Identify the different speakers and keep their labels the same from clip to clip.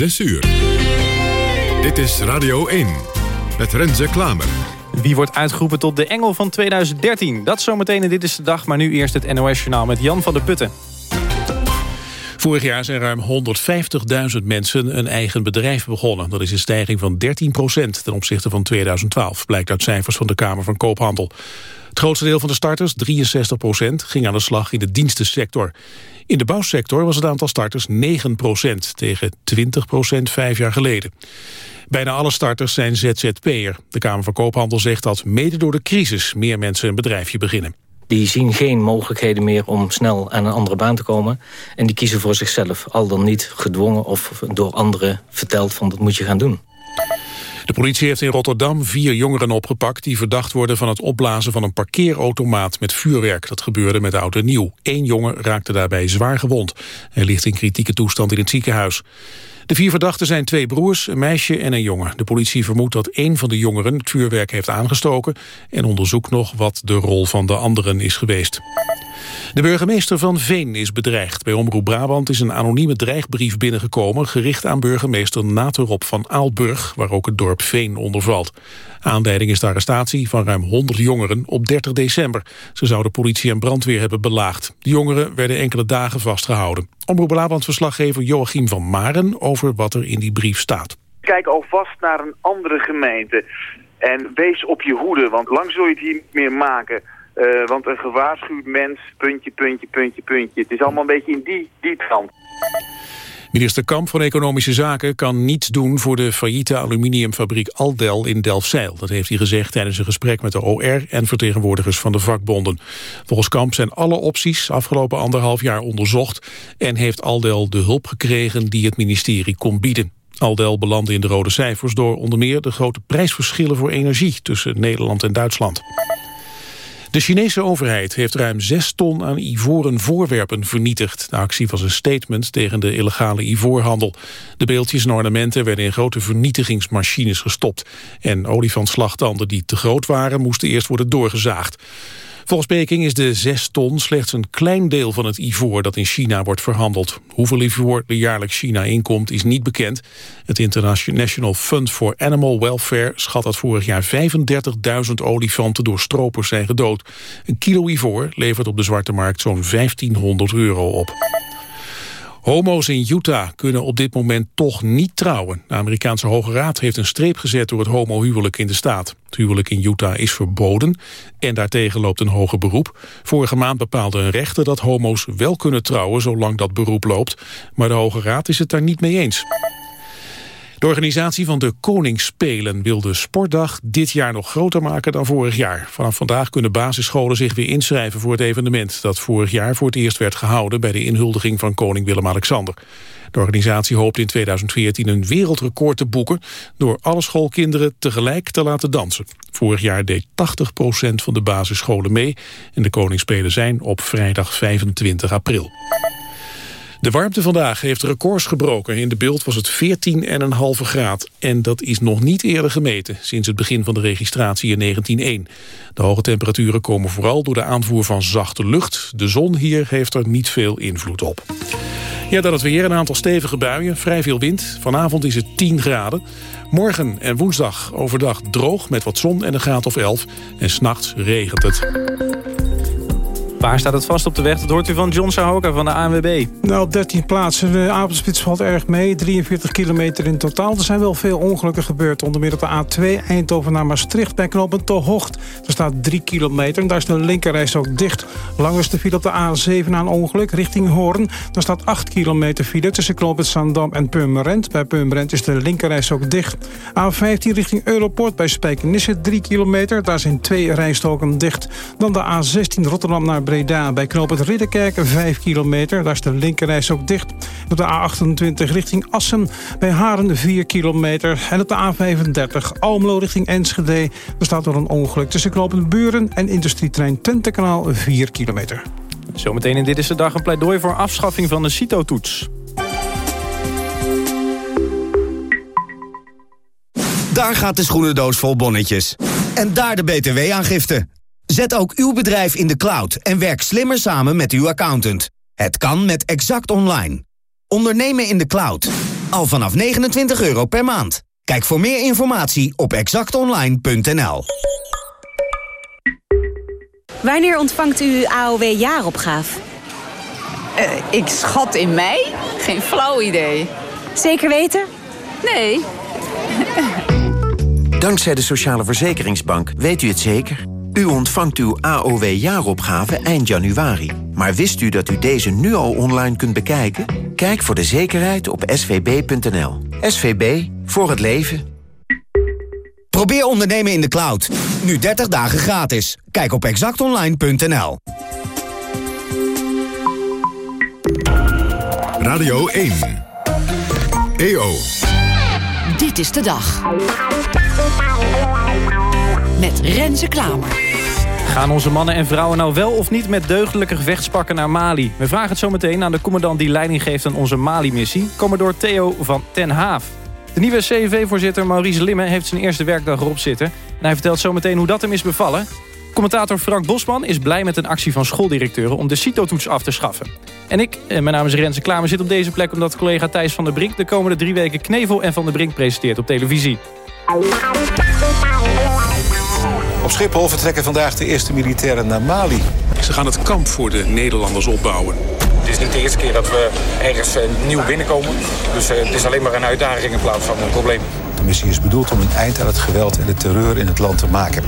Speaker 1: 6 uur. Dit is Radio 1 met Renze Klamer.
Speaker 2: Wie wordt uitgeroepen tot de engel van 2013? Dat zometeen in Dit is de Dag, maar nu eerst het NOS-journaal met Jan van der Putten.
Speaker 3: Vorig jaar zijn ruim 150.000 mensen een eigen bedrijf begonnen. Dat is een stijging van 13% ten opzichte van 2012, blijkt uit cijfers van de Kamer van Koophandel. Het grootste deel van de starters, 63% ging aan de slag in de dienstensector. In de bouwsector was het aantal starters 9% tegen 20% vijf jaar geleden. Bijna alle starters zijn ZZP'er. De Kamer van Koophandel zegt dat mede door de crisis meer mensen een bedrijfje beginnen.
Speaker 4: Die zien geen mogelijkheden meer om snel aan een andere baan te komen. En die kiezen voor zichzelf, al dan niet gedwongen of door anderen verteld van dat moet je gaan doen.
Speaker 3: De politie heeft in Rotterdam vier jongeren opgepakt... die verdacht worden van het opblazen van een parkeerautomaat met vuurwerk. Dat gebeurde met oud en nieuw. Eén jongen raakte daarbij zwaar gewond. Hij ligt in kritieke toestand in het ziekenhuis. De vier verdachten zijn twee broers, een meisje en een jongen. De politie vermoedt dat één van de jongeren het vuurwerk heeft aangestoken... en onderzoekt nog wat de rol van de anderen is geweest. De burgemeester van Veen is bedreigd. Bij Omroep Brabant is een anonieme dreigbrief binnengekomen... gericht aan burgemeester Naterop van Aalburg... waar ook het dorp Veen onder valt. Aanleiding is de arrestatie van ruim 100 jongeren op 30 december. Ze zouden politie en brandweer hebben belaagd. De jongeren werden enkele dagen vastgehouden. Omroep Brabant-verslaggever Joachim van Maren... over wat er in die brief staat.
Speaker 5: Kijk alvast naar een andere gemeente... En wees op je hoede, want lang zul je het hier niet meer maken. Uh, want een gewaarschuwd mens, puntje, puntje, puntje, puntje. Het is allemaal een beetje in die, die trant.
Speaker 3: Minister Kamp van Economische Zaken kan niets doen voor de failliete aluminiumfabriek Aldel in Delfzijl. Dat heeft hij gezegd tijdens een gesprek met de OR en vertegenwoordigers van de vakbonden. Volgens Kamp zijn alle opties afgelopen anderhalf jaar onderzocht en heeft Aldel de hulp gekregen die het ministerie kon bieden. Aldel belandde in de rode cijfers door onder meer de grote prijsverschillen voor energie tussen Nederland en Duitsland. De Chinese overheid heeft ruim 6 ton aan ivoren voorwerpen vernietigd. De actie was een statement tegen de illegale ivoorhandel. De beeldjes en ornamenten werden in grote vernietigingsmachines gestopt. En olifantslachtanden die te groot waren moesten eerst worden doorgezaagd. Volgens Peking is de 6 ton slechts een klein deel van het ivoor dat in China wordt verhandeld. Hoeveel ivoor er jaarlijks China inkomt is niet bekend. Het International Fund for Animal Welfare schat dat vorig jaar 35.000 olifanten door stropers zijn gedood. Een kilo ivoor levert op de zwarte markt zo'n 1500 euro op. Homo's in Utah kunnen op dit moment toch niet trouwen. De Amerikaanse Hoge Raad heeft een streep gezet door het homohuwelijk in de staat. Het huwelijk in Utah is verboden en daartegen loopt een hoger beroep. Vorige maand bepaalde een rechter dat homo's wel kunnen trouwen zolang dat beroep loopt. Maar de Hoge Raad is het daar niet mee eens. De organisatie van de Koningsspelen wil de sportdag dit jaar nog groter maken dan vorig jaar. Vanaf vandaag kunnen basisscholen zich weer inschrijven voor het evenement dat vorig jaar voor het eerst werd gehouden bij de inhuldiging van koning Willem-Alexander. De organisatie hoopt in 2014 een wereldrecord te boeken door alle schoolkinderen tegelijk te laten dansen. Vorig jaar deed 80% van de basisscholen mee en de Koningsspelen zijn op vrijdag 25 april. De warmte vandaag heeft records gebroken. In de beeld was het 14,5 graad. En dat is nog niet eerder gemeten sinds het begin van de registratie in 1901. De hoge temperaturen komen vooral door de aanvoer van zachte lucht. De zon hier heeft er niet veel invloed op. Ja, dan het weer. Een aantal stevige buien, vrij veel wind. Vanavond is het 10 graden. Morgen en woensdag overdag droog met wat zon en een graad of 11. En s'nachts regent het.
Speaker 2: Waar staat het vast op de weg? Dat hoort u van John Sahoka van de ANWB.
Speaker 6: Nou, op 13 plaatsen. De avondspits valt erg mee. 43 kilometer in totaal. Er zijn wel veel ongelukken gebeurd. Onder meer op de A2 Eindhoven naar Maastricht bij knooppunt Te Hocht. Er staat 3 kilometer en daar is de linkerreis ook dicht. Langste file op de A7 na een ongeluk richting Hoorn. Daar staat 8 kilometer file tussen knooppunt Zandam en Purmerend. Bij Purmerend is de linkerreis ook dicht. A15 richting Europort bij Spijkenisse 3 kilometer. Daar zijn twee rijstoken dicht. Dan de A16 Rotterdam naar Breda. Bij knooppunt Ridderkerk 5 kilometer. Daar is de linkerreis ook dicht. Op de A28 richting Assen. Bij Haren 4 kilometer. En op de A35 Almelo richting Enschede. Er staat door een ongeluk tussen knooppunt Buren en industrietrein Twentekanaal 4 kilometer.
Speaker 2: Zometeen in Dit is de Dag een pleidooi voor afschaffing van de CITO-toets.
Speaker 7: Daar gaat de schoenendoos vol bonnetjes. En daar de btw-aangifte. Zet ook uw bedrijf in de cloud en werk slimmer samen met uw accountant. Het kan met Exact Online. Ondernemen in de cloud. Al vanaf 29 euro per maand. Kijk voor meer informatie op exactonline.nl.
Speaker 8: Wanneer ontvangt u AOW-jaaropgave?
Speaker 9: Uh, ik schat in mei? Geen flauw idee.
Speaker 8: Zeker weten?
Speaker 9: Nee.
Speaker 10: Dankzij de Sociale Verzekeringsbank weet u het zeker. U ontvangt uw AOW-jaaropgave eind januari. Maar wist u dat u deze nu al online kunt bekijken? Kijk voor de zekerheid op svb.nl. SVB, voor het leven.
Speaker 7: Probeer ondernemen in de cloud. Nu 30 dagen gratis. Kijk op exactonline.nl.
Speaker 1: Radio 1. EO.
Speaker 11: Dit is de dag. Met Renze Klamer.
Speaker 2: Gaan onze mannen en vrouwen nou wel of niet met deugdelijke gevechtspakken naar Mali? We vragen het zo meteen aan de commandant die leiding geeft aan onze Mali-missie. Commodore Theo van Ten Haaf. De nieuwe CV-voorzitter Maurice Limme heeft zijn eerste werkdag erop zitten. En hij vertelt zo meteen hoe dat hem is bevallen. Commentator Frank Bosman is blij met een actie van schooldirecteuren... om de CITO-toets af te schaffen. En ik, mijn naam is Renze Klamer, zit op deze plek... omdat collega Thijs van der Brink de komende drie weken Knevel en Van der Brink presenteert op televisie.
Speaker 12: Op Schiphol vertrekken vandaag de eerste militairen naar Mali.
Speaker 3: Ze gaan het kamp voor de Nederlanders opbouwen.
Speaker 13: Het is niet de eerste keer dat we ergens uh, nieuw binnenkomen. Dus uh, het is alleen maar een uitdaging in plaats van een probleem.
Speaker 12: De missie is bedoeld om een eind aan het geweld en de terreur in het land te maken.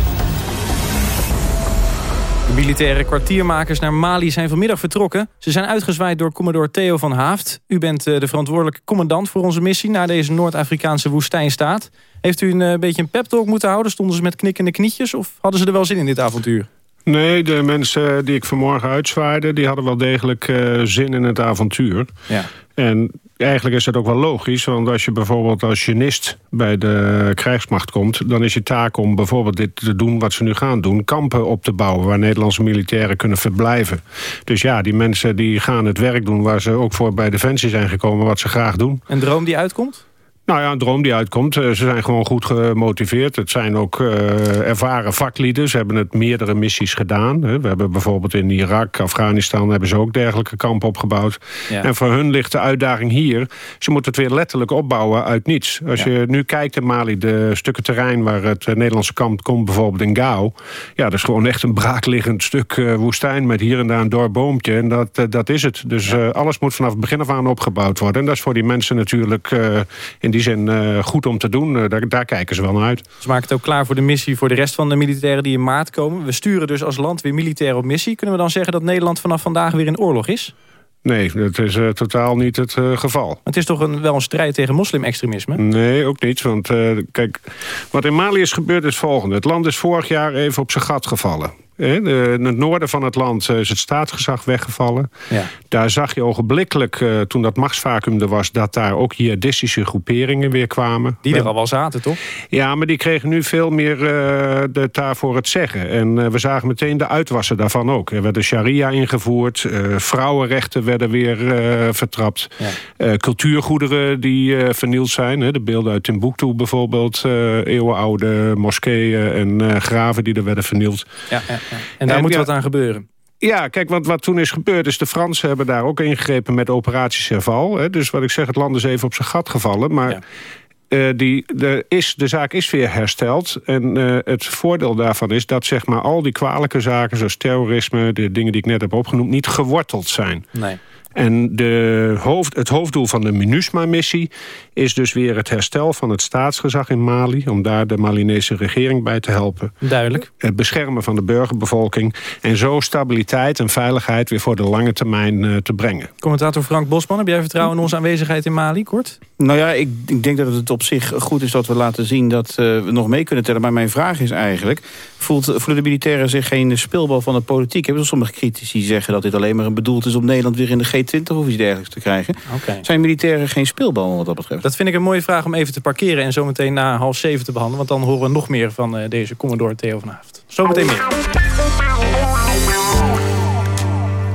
Speaker 2: De militaire kwartiermakers naar Mali zijn vanmiddag vertrokken. Ze zijn uitgezwaaid door commodore Theo van Haaft. U bent de verantwoordelijke commandant voor onze missie... naar deze Noord-Afrikaanse woestijnstaat. Heeft u een beetje een pep-talk moeten houden? Stonden ze met knikkende knietjes of hadden ze er wel zin in dit avontuur?
Speaker 14: Nee, de mensen die ik vanmorgen uitzwaaide... die hadden wel degelijk uh, zin in het avontuur.
Speaker 2: Ja.
Speaker 14: En eigenlijk is dat ook wel logisch. Want als je bijvoorbeeld als genist bij de krijgsmacht komt... dan is je taak om bijvoorbeeld dit te doen wat ze nu gaan doen. Kampen op te bouwen waar Nederlandse militairen kunnen verblijven. Dus ja, die mensen die gaan het werk doen... waar ze ook voor bij Defensie zijn gekomen, wat ze graag doen.
Speaker 2: Een droom die uitkomt?
Speaker 14: Nou ja, een droom die uitkomt. Ze zijn gewoon goed gemotiveerd. Het zijn ook uh, ervaren vaklieden. Ze hebben het meerdere missies gedaan. We hebben bijvoorbeeld in Irak, Afghanistan... hebben ze ook dergelijke kampen opgebouwd. Ja. En voor hun ligt de uitdaging hier... ze moeten het weer letterlijk opbouwen uit niets. Als ja. je nu kijkt in Mali, de stukken terrein... waar het Nederlandse kamp komt, bijvoorbeeld in Gao... ja, dat is gewoon echt een braakliggend stuk woestijn... met hier en daar een doorboompje. En dat, uh, dat is het. Dus alles moet vanaf het begin af aan opgebouwd worden. En dat is voor die mensen natuurlijk in die zin uh, goed om te doen. Uh, daar, daar, kijken ze wel naar uit.
Speaker 2: Ze maken het ook klaar voor de missie voor de rest van de militairen die in maart komen. We sturen dus als land weer militairen op missie. Kunnen we dan zeggen dat Nederland vanaf vandaag weer in oorlog is?
Speaker 14: Nee, dat is uh, totaal niet het uh, geval.
Speaker 2: Het is toch een, wel een strijd tegen moslimextremisme?
Speaker 14: Nee, ook niet. Want uh, kijk, wat in Mali is gebeurd is het volgende. Het land is vorig jaar even op zijn gat gevallen. In het noorden van het land is het staatsgezag weggevallen.
Speaker 2: Ja.
Speaker 14: Daar zag je ogenblikkelijk, uh, toen dat machtsvacuum er was... dat daar ook jihadistische groeperingen weer kwamen.
Speaker 2: Die er al wel zaten, toch?
Speaker 14: Ja, maar die kregen nu veel meer de, daarvoor het zeggen. En we zagen meteen de uitwassen daarvan ook. Er werd de sharia ingevoerd. vrouwenrechten werden weer vertrapt.
Speaker 2: Ja.
Speaker 14: cultuurgoederen die vernield zijn. Hè, de beelden uit Timbuktu bijvoorbeeld. eeuwenoude moskeeën en graven die er werden vernield.
Speaker 2: Ja, ja. En daar en, moet ja, wat aan gebeuren.
Speaker 14: Ja, kijk, wat, wat toen is gebeurd is... de Fransen hebben daar ook ingegrepen met operatie Serval. Hè, dus wat ik zeg, het land is even op zijn gat gevallen. Maar ja. uh, die, de, is, de zaak is weer hersteld. En uh, het voordeel daarvan is dat zeg maar, al die kwalijke zaken... zoals terrorisme, de dingen die ik net heb opgenoemd... niet geworteld zijn.
Speaker 2: Nee.
Speaker 14: En de hoofd, het hoofddoel van de MINUSMA-missie is dus weer het herstel van het staatsgezag in Mali... om daar de Malinese regering bij te helpen.
Speaker 2: Duidelijk.
Speaker 14: Het beschermen van de burgerbevolking... en zo stabiliteit en veiligheid weer voor de lange termijn uh, te brengen.
Speaker 2: Commentator Frank Bosman, heb jij vertrouwen in onze aanwezigheid in Mali, kort?
Speaker 15: Nou ja, ik, ik denk dat het op zich goed is dat we laten zien... dat uh, we nog mee kunnen tellen. Maar mijn vraag is eigenlijk... Voelt, voelen de militairen zich geen speelbal van de politiek? Hebben sommige critici zeggen dat dit alleen maar een bedoeld is... om Nederland weer in de G20 of iets dergelijks te krijgen.
Speaker 2: Okay.
Speaker 15: Zijn militairen geen speelbal wat dat betreft?
Speaker 2: Dat vind ik een mooie vraag om even te parkeren... en zometeen na half zeven te behandelen. Want dan horen we nog meer van uh, deze Commodore Theo van Haft. Zometeen meer.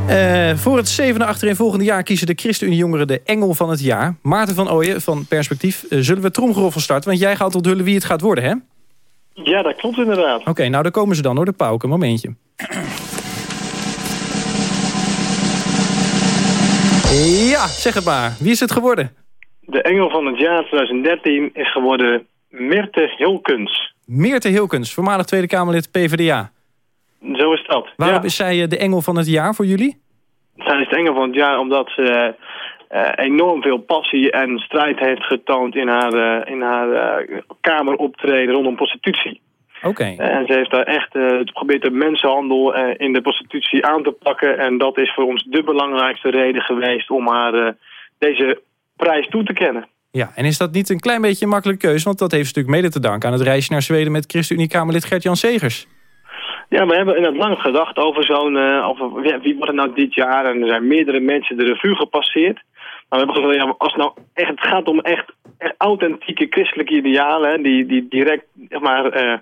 Speaker 2: Uh, voor het zevende achtereenvolgende jaar kiezen de ChristenUnie-jongeren de engel van het jaar. Maarten van Ooyen van Perspectief. Uh, zullen we tromgeroffel starten? Want jij gaat onthullen wie het gaat worden, hè?
Speaker 16: Ja, dat klopt inderdaad.
Speaker 2: Oké, okay, nou daar komen ze dan hoor, de pauken. Een momentje. Ja, zeg het maar. Wie is het geworden?
Speaker 16: De engel van het jaar 2013 is geworden Mirte Hilkens.
Speaker 2: Meerte Hilkens, voormalig Tweede Kamerlid PvdA.
Speaker 16: Zo is dat.
Speaker 2: Waarom
Speaker 16: ja.
Speaker 2: is zij eh, de engel van het jaar voor jullie?
Speaker 16: Zij is de engel van het jaar omdat ze eh, enorm veel passie en strijd heeft getoond in haar, eh, in haar kameroptreden rondom prostitutie.
Speaker 2: Oké.
Speaker 16: En ze heeft daar echt eh, geprobeerd de mensenhandel eh, in de prostitutie aan te pakken. En dat is voor ons de belangrijkste reden geweest om haar eh, deze prijs toe te kennen.
Speaker 2: Ja, en is dat niet een klein beetje een makkelijke keuze? Want dat heeft natuurlijk mede te danken aan het reisje naar Zweden... met ChristenUnie-Kamerlid Gert-Jan Segers.
Speaker 16: Ja, we hebben inderdaad lang gedacht over zo'n... eh, over ja, wie wordt het nou dit jaar? En er zijn meerdere mensen de revue gepasseerd. Maar we hebben gezegd, ja, als het nou echt, het gaat om echt, echt authentieke christelijke idealen... Hè, die, die direct zeg maar, eh,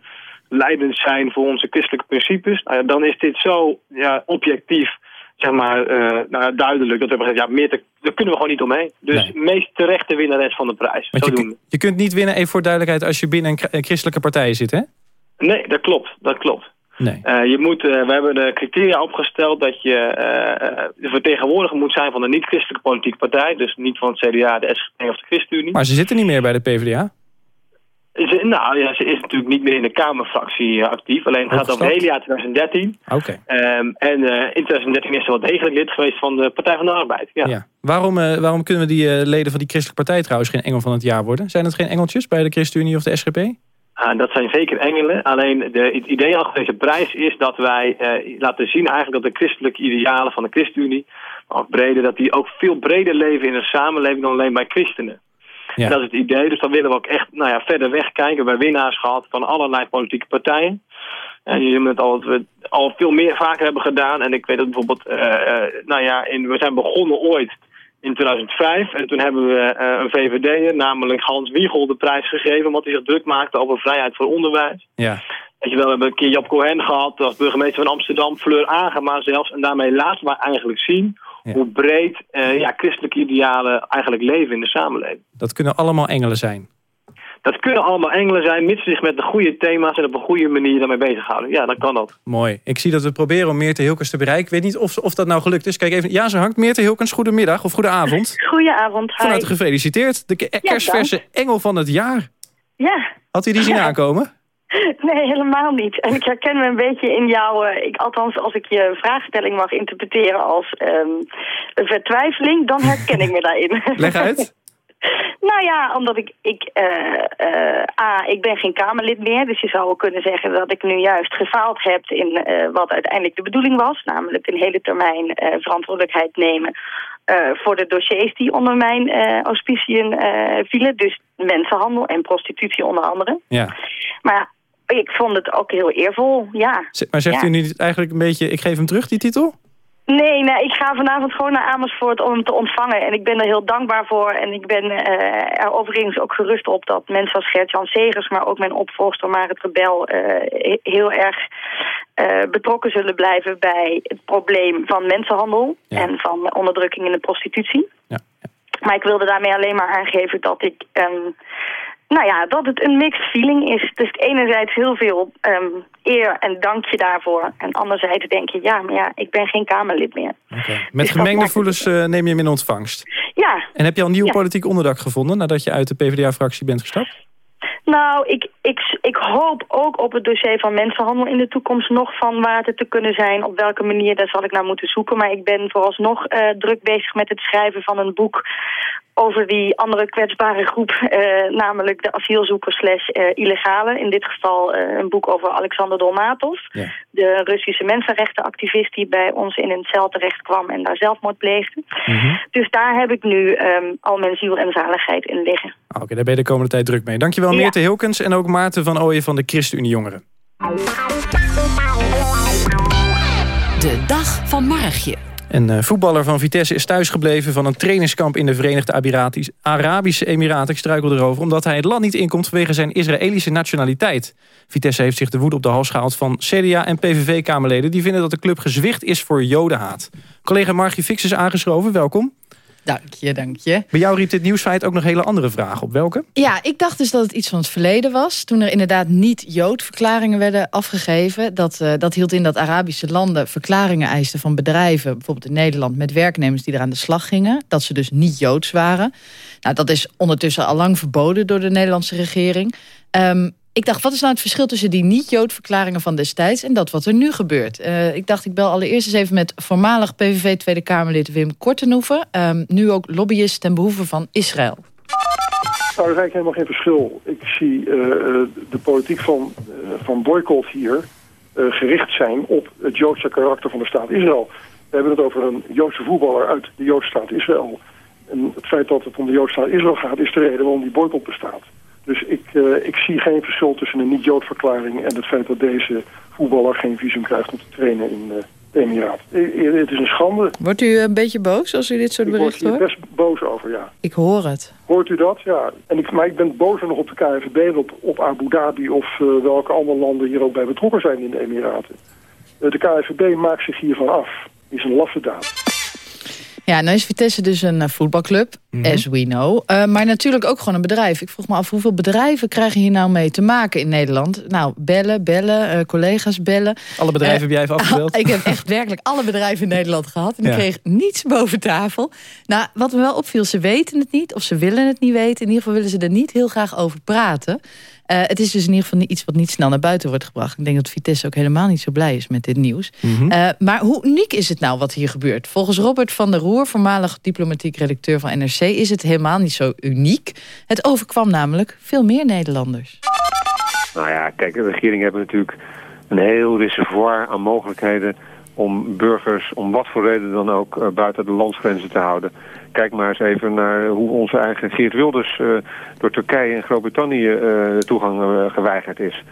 Speaker 16: leidend zijn voor onze christelijke principes... Nou ja, dan is dit zo ja, objectief zeg maar, eh, nou, duidelijk. Dat we hebben gezegd, ja, meer te, daar kunnen we gewoon niet omheen. Dus meest terechte winnares van de prijs.
Speaker 2: Want je, kun- je kunt niet winnen, even voor duidelijkheid... als je binnen een, christelijke partij zit, hè?
Speaker 16: Nee, dat klopt. Dat klopt.
Speaker 2: Nee.
Speaker 16: Eh, je moet, eh, we hebben de criteria opgesteld dat je de vertegenwoordiger moet zijn van een niet-christelijke politieke partij. Dus niet van het CDA, de SGP of de ChristenUnie.
Speaker 2: Maar ze zitten niet meer bij de PvdA.
Speaker 16: Ze, nou ja, ze is natuurlijk niet meer in de Kamerfractie eh, actief. Alleen het gaat over het hele jaar 2013.
Speaker 2: Oké.
Speaker 16: Ehm, en eh, in 2013 is ze wel degelijk lid geweest van de Partij van de Arbeid. Ja.
Speaker 2: Ja. Waarom, eh, waarom kunnen we die leden van die christelijke partij trouwens... geen engel van het jaar worden? Zijn het geen engeltjes bij de ChristenUnie of de SGP?
Speaker 16: Ah, dat zijn zeker engelen. Alleen de, het idee achter deze prijs is dat wij laten zien eigenlijk dat de christelijke idealen van de ChristenUnie, of breder, dat die ook veel breder leven in een samenleving dan alleen bij christenen.
Speaker 2: Ja.
Speaker 16: Dat is het idee. Dus dan willen we ook echt nou ja, verder wegkijken bij winnaars gehad van allerlei politieke partijen. En je ziet het al, dat we al veel meer vaker hebben gedaan. En ik weet dat bijvoorbeeld, eh, eh, nou ja, in, we zijn begonnen ooit in 2005. En toen hebben we eh, een VVD'er, namelijk Hans Wiegel, de prijs gegeven... omdat hij zich druk maakte over vrijheid voor onderwijs.
Speaker 2: Ja.
Speaker 16: Weet je wel, we hebben een keer Jap Cohen gehad als burgemeester van Amsterdam, Fleur Agema zelfs. En daarmee laten we eigenlijk zien hoe breed eh, ja, christelijke idealen eigenlijk leven in de samenleving.
Speaker 2: Dat kunnen allemaal engelen zijn.
Speaker 16: Dat kunnen allemaal engelen zijn, mits ze zich met de goede thema's en op een goede manier daarmee bezighouden. Ja, dan kan dat.
Speaker 2: Mooi. Ik zie dat we proberen om Meerte Hilkens te bereiken. Ik weet niet of, of dat nou gelukt is. Kijk even. Ja, ze hangt. Meerte Hilkens, goedemiddag of goedenavond.
Speaker 17: Goedenavond, hi.
Speaker 2: Van harte gefeliciteerd. De ke- kerstverse engel van het jaar.
Speaker 17: Ja.
Speaker 2: Had u die zien aankomen?
Speaker 17: Nee, helemaal niet. En ik herken me een beetje in jouw... eh, ik, althans, als ik je vraagstelling mag interpreteren als ehm, een vertwijfeling... dan herken ik me daarin.
Speaker 2: Leg uit.
Speaker 17: Nou ja, omdat ik, ik eh, eh, A, ik ben geen Kamerlid meer. Dus je zou wel kunnen zeggen dat ik nu juist gefaald heb in wat uiteindelijk de bedoeling was. Namelijk een hele termijn verantwoordelijkheid nemen voor de dossiers die onder mijn auspiciën vielen. Dus mensenhandel en prostitutie onder andere.
Speaker 2: Ja.
Speaker 17: Maar ik vond het ook heel eervol, ja.
Speaker 2: Z- Maar zegt
Speaker 17: Ja.
Speaker 2: u nu eigenlijk een beetje... ik geef hem terug, die titel?
Speaker 17: Nee, nee, ik ga vanavond gewoon naar Amersfoort om hem te ontvangen. En ik ben er heel dankbaar voor. En ik ben eh, er overigens ook gerust op dat mensen als Gert-Jan Segers... maar ook mijn opvolger Marit Rebel eh, he- heel erg eh, betrokken zullen blijven... bij het probleem van mensenhandel en van onderdrukking in de prostitutie. Maar ik wilde daarmee alleen maar aangeven dat ik... ehm, nou ja, dat het een mixed feeling is. Dus enerzijds heel veel ehm, eer en dankje daarvoor. En anderzijds denk je, ja, maar ja, ik ben geen Kamerlid meer.
Speaker 2: Met
Speaker 17: dat
Speaker 2: gemengde gevoelens eh, neem je hem in ontvangst.
Speaker 17: Ja.
Speaker 2: En heb je al nieuw
Speaker 17: Ja.
Speaker 2: politiek onderdak gevonden... nadat je uit de PvdA-fractie bent gestapt?
Speaker 17: Nou, ik, ik, ik hoop ook op het dossier van mensenhandel in de toekomst nog van waarde te kunnen zijn. Op welke manier, daar zal ik naar moeten zoeken. Maar ik ben vooralsnog eh, druk bezig met het schrijven van een boek over die andere kwetsbare groep. eh, namelijk de asielzoekers slash eh, illegale. In dit geval eh, een boek over Alexander Dolmatov. De Russische mensenrechtenactivist die bij ons in een cel terecht kwam en daar zelfmoord pleegde. Dus daar heb ik nu ehm, al mijn ziel en zaligheid in liggen.
Speaker 2: Ah, Oké, daar ben je de komende tijd druk mee. Dankjewel
Speaker 17: Ja.
Speaker 2: Hilkens en ook Maarten van Ooyen van de ChristenUnie Jongeren.
Speaker 18: De dag van Margje.
Speaker 2: Een eh, voetballer van Vitesse is thuisgebleven van een trainingskamp in de Verenigde Arabische Emiraten. Ik struikel erover omdat hij het land niet inkomt vanwege zijn Israëlische nationaliteit. Vitesse heeft zich de woede op de hals gehaald van CDA en PVV-kamerleden. Die vinden dat de club gezwicht is voor jodenhaat. Collega Margie Fix is aangeschoven, welkom.
Speaker 19: Dank je, dank je.
Speaker 2: Bij jou riep dit nieuwsfeit ook nog hele andere vragen op. Welke?
Speaker 19: Ja, ik dacht dus dat het iets van het verleden was. Toen er inderdaad niet Jood-verklaringen werden afgegeven. Dat, uh, dat hield in dat Arabische landen verklaringen eisten van bedrijven... bijvoorbeeld in Nederland met werknemers die er aan de slag gingen. Dat ze dus niet Joods waren. Nou, dat is ondertussen al lang verboden door de Nederlandse regering. Um, ik dacht, wat is nou het verschil tussen die niet-Jood-verklaringen van destijds... en dat wat er nu gebeurt? Uh, ik dacht, ik bel allereerst eens even met voormalig PVV Tweede Kamerlid Wim Kortenhoeven. Um, nu ook lobbyist ten behoeve van Israël.
Speaker 20: Nou, er is eigenlijk helemaal geen verschil. Ik zie uh, de politiek van, van boycott hier gericht zijn op het Joodse karakter van de staat Israël. We hebben het over een Joodse voetballer uit de Joodse staat Israël. En het feit dat het om de Joodse staat Israël gaat is de reden waarom die boycott bestaat. Dus ik, uh, ik zie geen verschil tussen een niet-Jood-verklaring en het feit dat deze voetballer geen visum krijgt om te trainen in uh, de Emiraat. Het is een schande.
Speaker 19: Wordt u een beetje boos als u dit soort berichten hoort?
Speaker 20: Ik word hier best boos over, ja.
Speaker 19: Ik hoor het.
Speaker 20: Hoort u dat? Ja. En ik, maar ik ben bozer nog op de KNVB, op, op Abu Dhabi of uh, welke andere landen hier ook bij betrokken zijn in de Emiraten. de KNVB maakt zich hiervan af. is een laffe daad.
Speaker 19: Ja, nou is Vitesse dus een uh, voetbalclub, mm -hmm. as we know. Uh, maar natuurlijk ook gewoon een bedrijf. Ik vroeg me af, hoeveel bedrijven krijgen hier nou mee te maken in Nederland? Nou, bellen, bellen, uh, collega's bellen.
Speaker 2: Alle bedrijven heb jij even afgebeld?
Speaker 19: ik heb echt werkelijk alle bedrijven in Nederland gehad. En ja. ik kreeg niets boven tafel. Nou, wat me wel opviel, ze weten het niet. Of ze willen het niet weten. In ieder geval willen ze er niet heel graag over praten. Uh, het is dus in ieder geval iets wat niet snel naar buiten wordt gebracht. Ik denk dat Vitesse ook helemaal niet zo blij is met dit nieuws. Mm -hmm. uh, maar hoe uniek is het nou wat hier gebeurt? Volgens Robert van der Roer, voormalig diplomatiek redacteur van NRC... is het helemaal niet zo uniek. Het overkwam namelijk veel meer Nederlanders.
Speaker 21: Nou ja, kijk, de regering heeft natuurlijk een heel reservoir aan mogelijkheden om burgers, om wat voor reden dan ook, uh, buiten de landsgrenzen te houden. Kijk maar eens even naar hoe onze eigen Geert Wilders uh, door Turkije en Groot-Brittannië uh, toegang geweigerd is.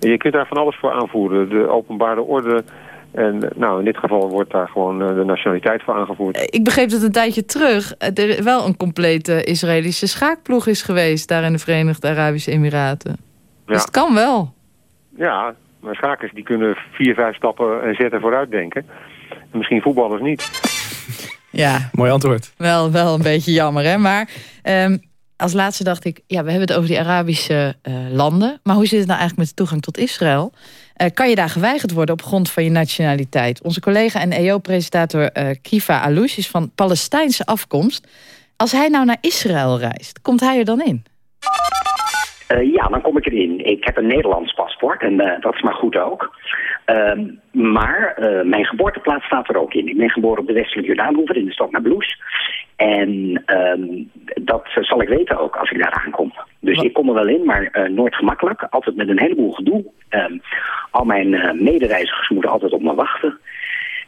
Speaker 21: En je kunt daar van alles voor aanvoeren. De openbare orde, en nou, in dit geval wordt daar gewoon de nationaliteit voor aangevoerd.
Speaker 19: Ik begreep dat een tijdje terug er wel een complete Israëlische schaakploeg is geweest... daar in de Verenigde Arabische Emiraten. Ja. Dus het kan wel.
Speaker 21: Ja, maar schakers die kunnen vier, vijf stappen en zetten vooruit denken. En misschien voetballers niet.
Speaker 19: Ja.
Speaker 2: Mooi antwoord.
Speaker 19: Wel, wel een beetje jammer, hè. Maar um, als laatste dacht ik... ja, we hebben het over die Arabische uh, landen. Maar hoe zit het nou eigenlijk met de toegang tot Israël? Uh, kan je daar geweigerd worden op grond van je nationaliteit? Onze collega en EO-presentator uh, Kifa Alouche is van Palestijnse afkomst. Als hij nou naar Israël reist, komt hij er dan in?
Speaker 7: Uh, ja, dan kom ik erin. Ik heb een Nederlands paspoort en uh, dat is maar goed ook. Uh, maar uh, mijn geboorteplaats staat er ook in. Ik ben geboren op de westelijke Jordaanhoever in de stad Nablus. En um, dat zal ik weten ook als ik daar aankom. Dus Wat? ik kom er wel in, maar nooit gemakkelijk. Altijd met een heleboel gedoe. Um, al mijn medereizigers moeten altijd op me wachten.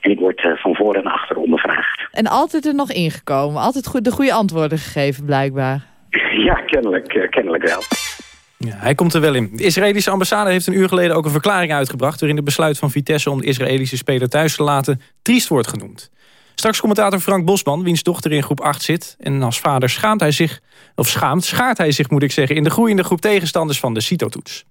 Speaker 7: En ik word van voor en achter ondervraagd.
Speaker 19: En altijd er nog ingekomen. Altijd goed, de goede antwoorden gegeven, blijkbaar.
Speaker 7: Ja, kennelijk, kennelijk wel.
Speaker 2: Ja, hij komt er wel in. De Israëlische ambassade heeft een uur geleden ook een verklaring uitgebracht... waarin het besluit van Vitesse om de Israëlische speler thuis te laten... triest wordt genoemd. Straks commentator Frank Bosman, wiens dochter in groep 8 zit... en als vader schaamt hij zich, of schaamt, schaart hij zich moet ik zeggen... in de groeiende groep tegenstanders van de CITO-toets.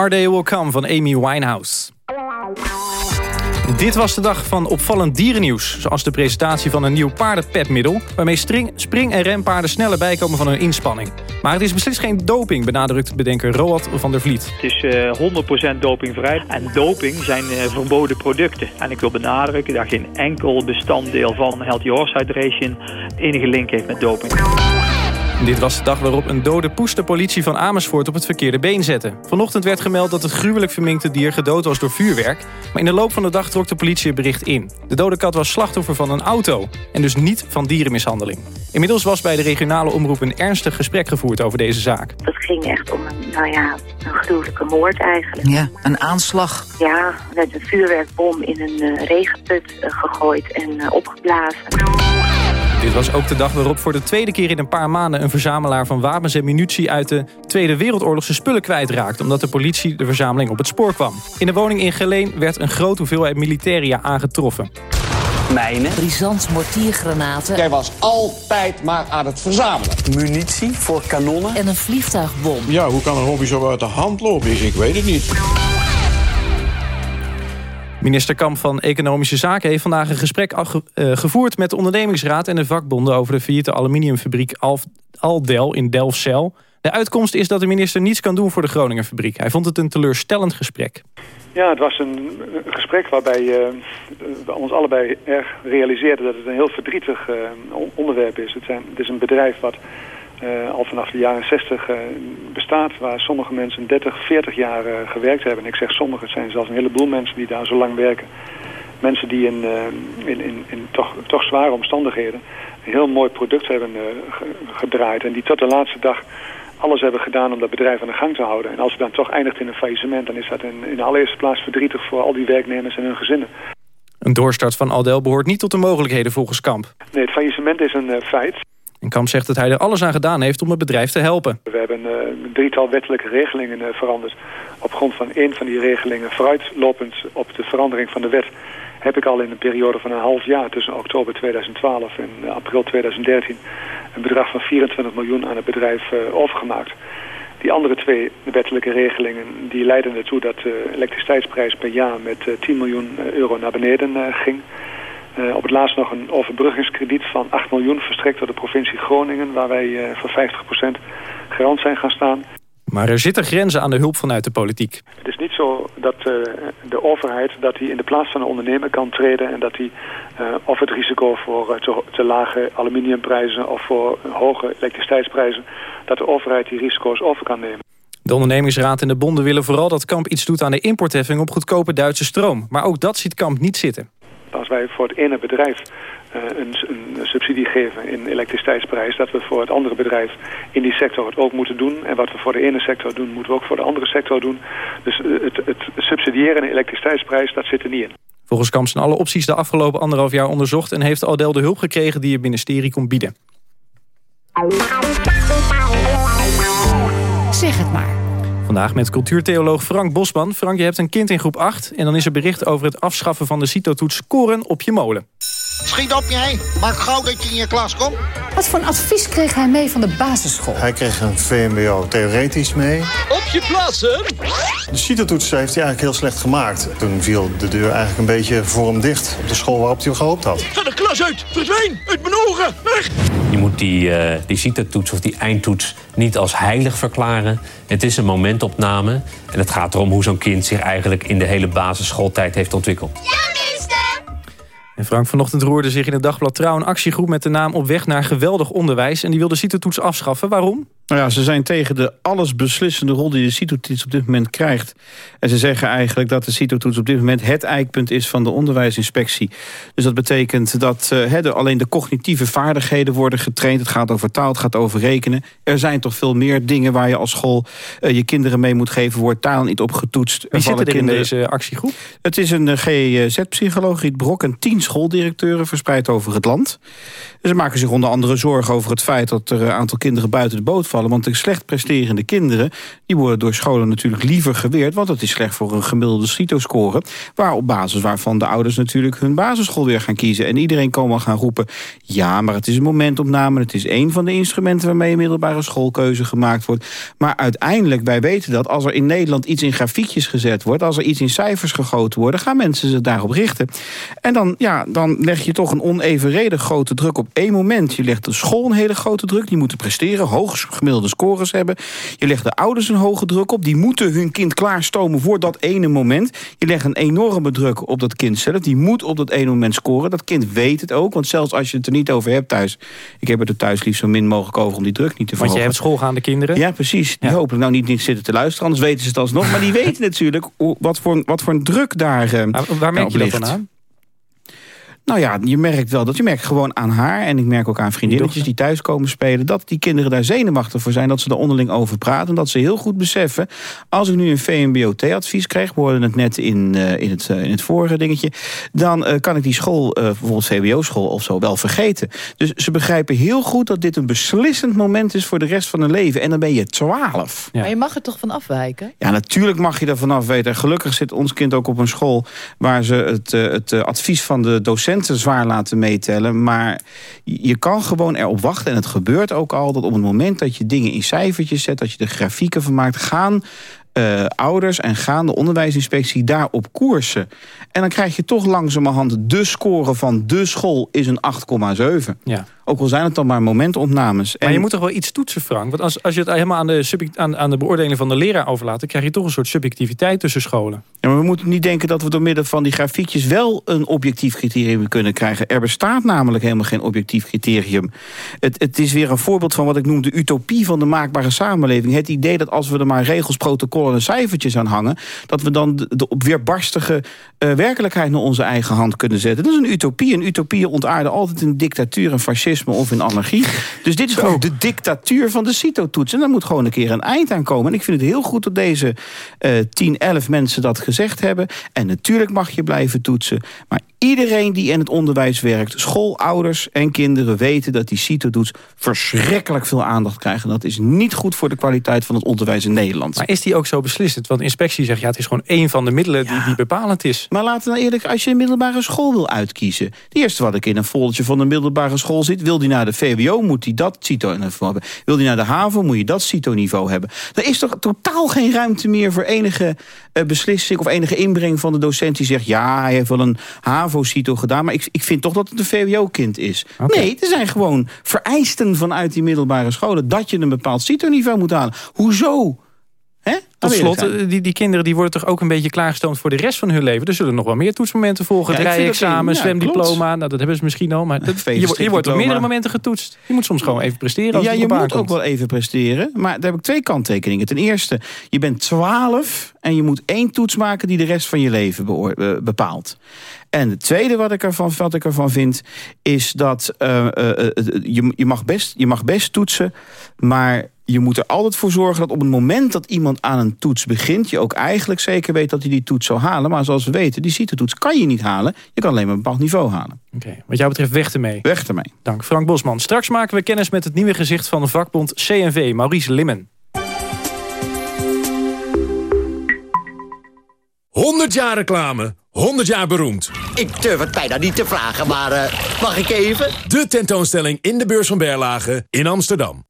Speaker 2: Our Day Will Come van Amy Winehouse. Dit was de dag van opvallend dierennieuws. Zoals de presentatie van een nieuw paardenpetmiddel... waarmee string, spring- en renpaarden sneller bijkomen van hun inspanning. Maar het is beslist geen doping, benadrukt bedenker Roald van der Vliet.
Speaker 22: Het is uh, 100% dopingvrij. En doping zijn uh, verboden producten. En ik wil benadrukken dat geen enkel bestanddeel van Healthy Horse Hydration... enige link heeft met doping.
Speaker 2: Dit was de dag waarop een dode poes de politie van Amersfoort op het verkeerde been zette. Vanochtend werd gemeld dat het gruwelijk verminkte dier gedood was door vuurwerk. Maar in de loop van de dag trok de politie het bericht in. De dode kat was slachtoffer van een auto en dus niet van dierenmishandeling. Inmiddels was bij de regionale omroep een ernstig gesprek gevoerd over deze zaak.
Speaker 23: Het ging echt om een, nou ja, een gruwelijke moord eigenlijk.
Speaker 12: Ja, een aanslag.
Speaker 23: Ja, met een vuurwerkbom in een uh, regenput uh, gegooid en uh, opgeblazen.
Speaker 2: Dit was ook de dag waarop voor de tweede keer in een paar maanden... een verzamelaar van wapens en munitie uit de Tweede Wereldoorlog zijn spullen kwijtraakt... omdat de politie de verzameling op het spoor kwam. In de woning in Geleen werd een grote hoeveelheid militaria aangetroffen.
Speaker 12: Mijnen. Brisant mortiergranaten.
Speaker 24: Jij was altijd maar aan het verzamelen.
Speaker 12: Munitie voor kanonnen. En een vliegtuigbom.
Speaker 24: Ja, hoe kan een hobby zo uit de hand lopen? Ik weet het niet.
Speaker 2: Minister Kamp van Economische Zaken heeft vandaag een gesprek gevoerd met de ondernemingsraad en de vakbonden over de failliete aluminiumfabriek Aldel in Delfzijl. De uitkomst is dat de minister niets kan doen voor de Groninger fabriek. Hij vond het een teleurstellend gesprek.
Speaker 25: Ja, het was een, gesprek waarbij uh, we ons allebei erg realiseerden dat het een heel verdrietig uh, onderwerp is. Het, zijn, het is een bedrijf wat uh, al vanaf de jaren 60 uh, bestaat, waar sommige mensen 30, 40 jaar uh, gewerkt hebben. En ik zeg sommige, het zijn zelfs een heleboel mensen die daar zo lang werken. Mensen die in, in, in, in toch, toch zware omstandigheden een heel mooi product hebben gedraaid. En die tot de laatste dag alles hebben gedaan om dat bedrijf aan de gang te houden. En als het dan toch eindigt in een faillissement, dan is dat in, in de allereerste plaats verdrietig voor al die werknemers en hun gezinnen.
Speaker 2: Een doorstart van Aldel behoort niet tot de mogelijkheden volgens Kamp.
Speaker 25: Nee, het faillissement is een feit.
Speaker 2: En Kamp zegt dat hij er alles aan gedaan heeft om het bedrijf te helpen.
Speaker 25: We hebben uh, een drietal wettelijke regelingen uh, veranderd. Op grond van één van die regelingen, vooruitlopend op de verandering van de wet... heb ik al in een periode van een half jaar tussen oktober 2012 en uh, april 2013... een bedrag van 24 miljoen aan het bedrijf overgemaakt. Die andere twee wettelijke regelingen die leiden ertoe dat de elektriciteitsprijs per jaar met 10 miljoen euro naar beneden ging... Uh, op het laatst nog een overbruggingskrediet van 8 miljoen verstrekt door de provincie Groningen... waar wij uh, voor 50% garant zijn gaan staan.
Speaker 2: Maar er zitten grenzen aan de hulp vanuit de politiek.
Speaker 25: Het is niet zo dat uh, de overheid dat die in de plaats van een ondernemer kan treden... en dat die of het risico voor te, te, lage aluminiumprijzen of voor hoge elektriciteitsprijzen... dat de overheid die risico's over kan nemen.
Speaker 2: De ondernemingsraad en de bonden willen vooral dat Kamp iets doet aan de importheffing op goedkope Duitse stroom. Maar ook dat ziet Kamp niet zitten.
Speaker 25: Als wij voor het ene bedrijf uh, een, een, subsidie geven in elektriciteitsprijs... dat we voor het andere bedrijf in die sector het ook moeten doen. En wat we voor de ene sector doen, moeten we ook voor de andere sector doen. Dus uh, het, het subsidiëren in elektriciteitsprijs, dat zit er niet in.
Speaker 2: Volgens Kamp zijn alle opties de afgelopen anderhalf jaar onderzocht... en heeft Aldel de hulp gekregen die het ministerie kon bieden.
Speaker 18: Zeg het maar.
Speaker 2: Vandaag met cultuurtheoloog Frank Bosman. Frank, je hebt een kind in groep 8 en dan is er bericht over het afschaffen van de CITO-toets scoren op je molen.
Speaker 26: Schiet op jij, maak gauw dat je in je klas komt.
Speaker 18: Wat voor een advies kreeg hij mee van de basisschool?
Speaker 27: Hij kreeg een VMBO theoretisch mee.
Speaker 26: Op je plaatsen!
Speaker 27: De CITO-toets heeft hij eigenlijk heel slecht gemaakt. Toen viel de deur eigenlijk een beetje voor hem dicht op de school waarop hij gehoopt had.
Speaker 26: Ga de klas uit! Verdween! Uit mijn ogen! Weg!
Speaker 28: Je moet die, uh, die CITO-toets of die eindtoets niet als heilig verklaren. Het is een momentopname. En het gaat erom hoe zo'n kind zich eigenlijk in de hele basisschooltijd heeft ontwikkeld.
Speaker 2: Ja, en Frank vanochtend roerde zich in het dagblad Trouw een actiegroep met de naam Op weg naar geweldig onderwijs. En die wil de CITO-toets afschaffen. Waarom?
Speaker 15: Nou ja, ze zijn tegen de allesbeslissende rol die de CITO-toets op dit moment krijgt. En ze zeggen eigenlijk dat de CITO-toets op dit moment het eikpunt is van de onderwijsinspectie. Dus dat betekent dat uh, de, alleen de cognitieve vaardigheden worden getraind. Het gaat over taal, het gaat over rekenen. Er zijn toch veel meer dingen waar je als school uh, je kinderen mee moet geven. Wordt taal niet op getoetst.
Speaker 2: Wie zitten er in deze actiegroep?
Speaker 15: Het is een uh, GZ-psycholoog, Riet Brok en tien schooldirecteuren verspreid over het land. Ze maken zich onder andere zorgen over het feit dat er een aantal kinderen buiten de boot vallen Want de slecht presterende kinderen... die worden door scholen natuurlijk liever geweerd... want dat is slecht voor een gemiddelde CITO-score... waar op basis waarvan de ouders natuurlijk hun basisschool weer gaan kiezen. En iedereen wel gaan roepen... ja, maar het is een momentopname... het is één van de instrumenten waarmee een middelbare schoolkeuze gemaakt wordt. Maar uiteindelijk, wij weten dat als er in Nederland iets in grafiekjes gezet wordt... als er iets in cijfers gegoten wordt... gaan mensen zich daarop richten. En dan, ja, dan leg je toch een onevenredig grote druk op één moment. Je legt de school een hele grote druk. Die moeten presteren, hoog gemiddelde scores hebben. Je legt de ouders een hoge druk op. Die moeten hun kind klaarstomen voor dat ene moment. Je legt een enorme druk op dat kind zelf. Die moet op dat ene moment scoren. Dat kind weet het ook. Want zelfs als je het er niet over hebt thuis... ik heb het er thuis liefst zo min mogelijk over om die druk niet te verhogen.
Speaker 2: Want je hebt schoolgaande kinderen?
Speaker 15: Ja, precies. Die hopelijk nou niet, niet zitten te luisteren. Anders weten ze het alsnog. Maar die weten natuurlijk wat voor, wat voor een druk daar uh,
Speaker 2: Waar merk je dat dan aan?
Speaker 15: Nou ja, je merkt wel dat je merkt gewoon aan haar... en ik merk ook aan vriendinnetjes die thuis komen spelen... dat die kinderen daar zenuwachtig voor zijn, dat ze er onderling over praten... dat ze heel goed beseffen, als ik nu een VMBOT-advies krijg... we hoorden het net in, uh, in, het, uh, in het vorige dingetje... dan uh, kan ik die school, bijvoorbeeld VWO-school of zo, wel vergeten. Dus ze begrijpen heel goed dat dit een beslissend moment is... voor de rest van hun leven. En dan ben je twaalf.
Speaker 19: Ja. Maar je mag er toch van afwijken?
Speaker 15: Ja, natuurlijk mag je er vanaf weten. Gelukkig zit ons kind ook op een school... waar ze het, het advies van de docent zwaar laten meetellen. Maar je kan gewoon erop wachten. En het gebeurt ook al dat op het moment dat je dingen in cijfertjes zet... dat je er grafieken van maakt, gaan uh, ouders en gaan de onderwijsinspectie daarop koersen. En dan krijg je toch langzamerhand de score van de school is een 8,7.
Speaker 2: Ja.
Speaker 15: Ook al zijn het dan maar momentopnames.
Speaker 2: Maar je moet toch wel iets toetsen, Frank? Want als, als je het helemaal aan de, aan, aan de beoordeling van de leraar overlaat... dan krijg je toch een soort subjectiviteit tussen scholen.
Speaker 15: Ja, maar we moeten niet denken dat we door middel van die grafiekjes... wel een objectief criterium kunnen krijgen. Er bestaat namelijk helemaal geen objectief criterium. Het, het is weer een voorbeeld van wat ik noem de utopie van de maakbare samenleving. Het idee dat als we er maar regels, protocollen en cijfertjes aan hangen... dat we dan de, de weerbarstige uh, werkelijkheid naar onze eigen hand kunnen zetten. Dat is een utopie. En utopieën ontaarden altijd in dictatuur en fascisme of in anarchie. Dus dit is gewoon de dictatuur van de CITO-toets. En daar moet gewoon een keer een eind aan komen. En ik vind het heel goed dat deze uh, 10, 11 mensen dat gezegd hebben. En natuurlijk mag je blijven toetsen. Maar iedereen die in het onderwijs werkt, schoolouders en kinderen... weten dat die CITO-toets verschrikkelijk veel aandacht krijgen. Dat is niet goed voor de kwaliteit van het onderwijs in Nederland.
Speaker 2: Maar is die ook zo beslissend? Want de inspectie zegt, ja, het is gewoon één van de middelen die, die bepalend is.
Speaker 15: Maar laten we nou eerlijk, als je een middelbare school wil uitkiezen... het eerste wat ik in een foldertje van een middelbare school zit... wil die naar de VWO, moet hij dat CITO-niveau hebben. Wil die naar de HAVO, moet je dat CITO-niveau hebben. Er is toch totaal geen ruimte meer voor enige uh, beslissing... of enige inbreng van de docent die zegt... ja, hij heeft wel een Gedaan... maar ik, ik vind toch dat het een VWO-kind is. Okay. Nee, er zijn gewoon vereisten vanuit die middelbare scholen... dat je een bepaald CITO-niveau moet halen. Hoezo? Hè?
Speaker 2: Tot slot, die, die kinderen die worden toch ook een beetje klaargestoomd voor de rest van hun leven. Er zullen nog wel meer toetsmomenten volgen. Ja, rijexamen, ja, zwemdiploma. Nou, dat hebben ze misschien al. Maar dat, je, je wordt op meerdere momenten getoetst. Je moet soms gewoon even presteren. Als
Speaker 15: ja,
Speaker 2: je
Speaker 15: moet ook wel even presteren. Maar daar heb ik twee kanttekeningen. Ten eerste, je bent 12 en je moet één toets maken die de rest van je leven bepaalt. En het tweede wat ik ervan, wat ik ervan vind, is dat uh, uh, je, je, mag best, je mag best toetsen, maar je moet er altijd voor zorgen dat op het moment dat iemand aan een toets begint... je ook eigenlijk zeker weet dat hij die toets zal halen. Maar zoals we weten, die CITO-toets kan je niet halen. Je kan alleen maar een bepaald niveau halen.
Speaker 2: Oké, okay. wat jou betreft weg ermee.
Speaker 15: Weg ermee.
Speaker 2: Dank Frank Bosman. Straks maken we kennis met het nieuwe gezicht van de vakbond CNV, Maurice Limmen.
Speaker 29: 100 jaar reclame, 100 jaar beroemd.
Speaker 30: Ik durf het bijna niet te vragen, maar uh, mag ik even?
Speaker 29: De tentoonstelling in de beurs van Berlage in Amsterdam.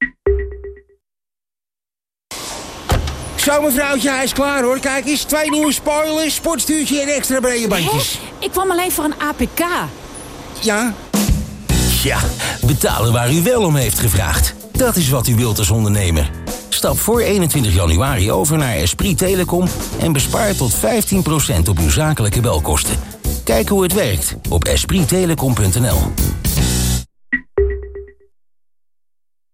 Speaker 26: Zo mevrouwtje, hij is klaar hoor. Kijk eens, twee nieuwe spoilers, sportstuurtje en extra brede bandjes.
Speaker 31: Hè? Ik kwam alleen voor een APK.
Speaker 26: Ja?
Speaker 32: Ja, betalen waar u wel om heeft gevraagd. Dat is wat u wilt als ondernemer. Stap voor 21 januari over naar Esprit Telecom... en bespaar tot 15% op uw zakelijke belkosten. Kijk hoe het werkt op esprittelecom.nl.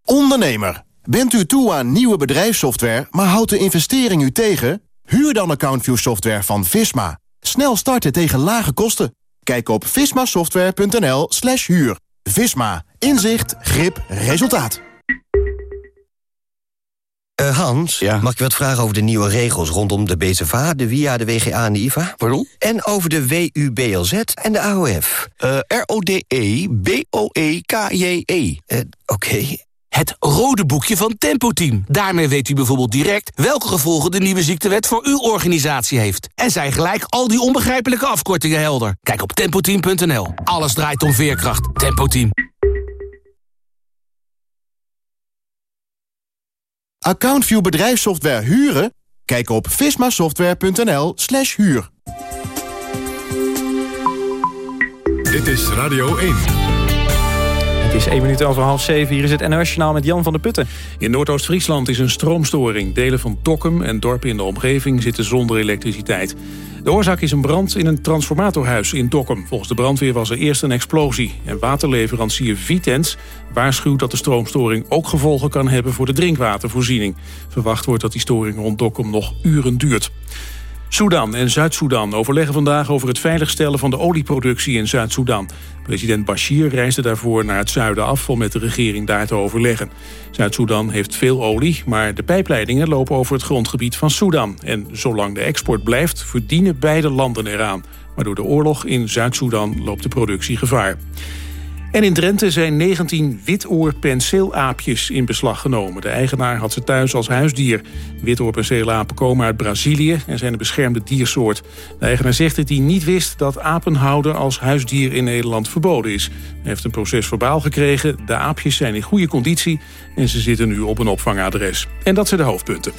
Speaker 33: Ondernemer, bent u toe aan nieuwe bedrijfssoftware... maar houdt de investering u tegen? Huur dan AccountView software van Visma. Snel starten tegen lage kosten. Kijk op vismasoftware.nl slash huur. Visma. Inzicht, grip, resultaat.
Speaker 30: Uh, Hans,
Speaker 33: ja?
Speaker 30: mag ik wat vragen over de nieuwe regels rondom de BZVA, de WIA, de WGA en de IVA?
Speaker 33: Pardon?
Speaker 30: En over de WUBLZ en de AOF.
Speaker 33: Uh, R-O-D-E-B-O-E-K-J-E.
Speaker 30: Uh, Oké. Okay.
Speaker 32: Het rode boekje van Tempo Team. Daarmee weet u bijvoorbeeld direct welke gevolgen de nieuwe ziektewet voor uw organisatie heeft. En zijn gelijk al die onbegrijpelijke afkortingen helder. Kijk op tempoteam.nl. Alles draait om veerkracht. Tempo Team.
Speaker 33: Accountview bedrijfssoftware huren? Kijk op vismasoftware.nl slash huur.
Speaker 1: Dit is Radio 1.
Speaker 2: Het is 1 minuut over half 7. Hier is het NOS met Jan van der Putten.
Speaker 3: In Noordoost-Friesland is een stroomstoring. Delen van Dokkum en dorpen in de omgeving zitten zonder elektriciteit. De oorzaak is een brand in een transformatorhuis in Dokkum. Volgens de brandweer was er eerst een explosie. En waterleverancier Vitens waarschuwt dat de stroomstoring ook gevolgen kan hebben voor de drinkwatervoorziening. Verwacht wordt dat die storing rond Dokkum nog uren duurt. Soedan en Zuid-Soedan overleggen vandaag over het veiligstellen van de olieproductie in Zuid-Soedan. President Bashir reisde daarvoor naar het zuiden af om met de regering daar te overleggen. Zuid-Soedan heeft veel olie, maar de pijpleidingen lopen over het grondgebied van Soedan. En zolang de export blijft, verdienen beide landen eraan. Maar door de oorlog in Zuid-Soedan loopt de productie gevaar. En in Drenthe zijn 19 witoorpenseelaapjes in beslag genomen. De eigenaar had ze thuis als huisdier. Witoorpenseelapen komen uit Brazilië en zijn een beschermde diersoort. De eigenaar zegt dat hij niet wist dat apenhouden als huisdier in Nederland verboden is. Hij heeft een proces verbaal gekregen. De aapjes zijn in goede conditie en ze zitten nu op een opvangadres. En dat zijn de hoofdpunten.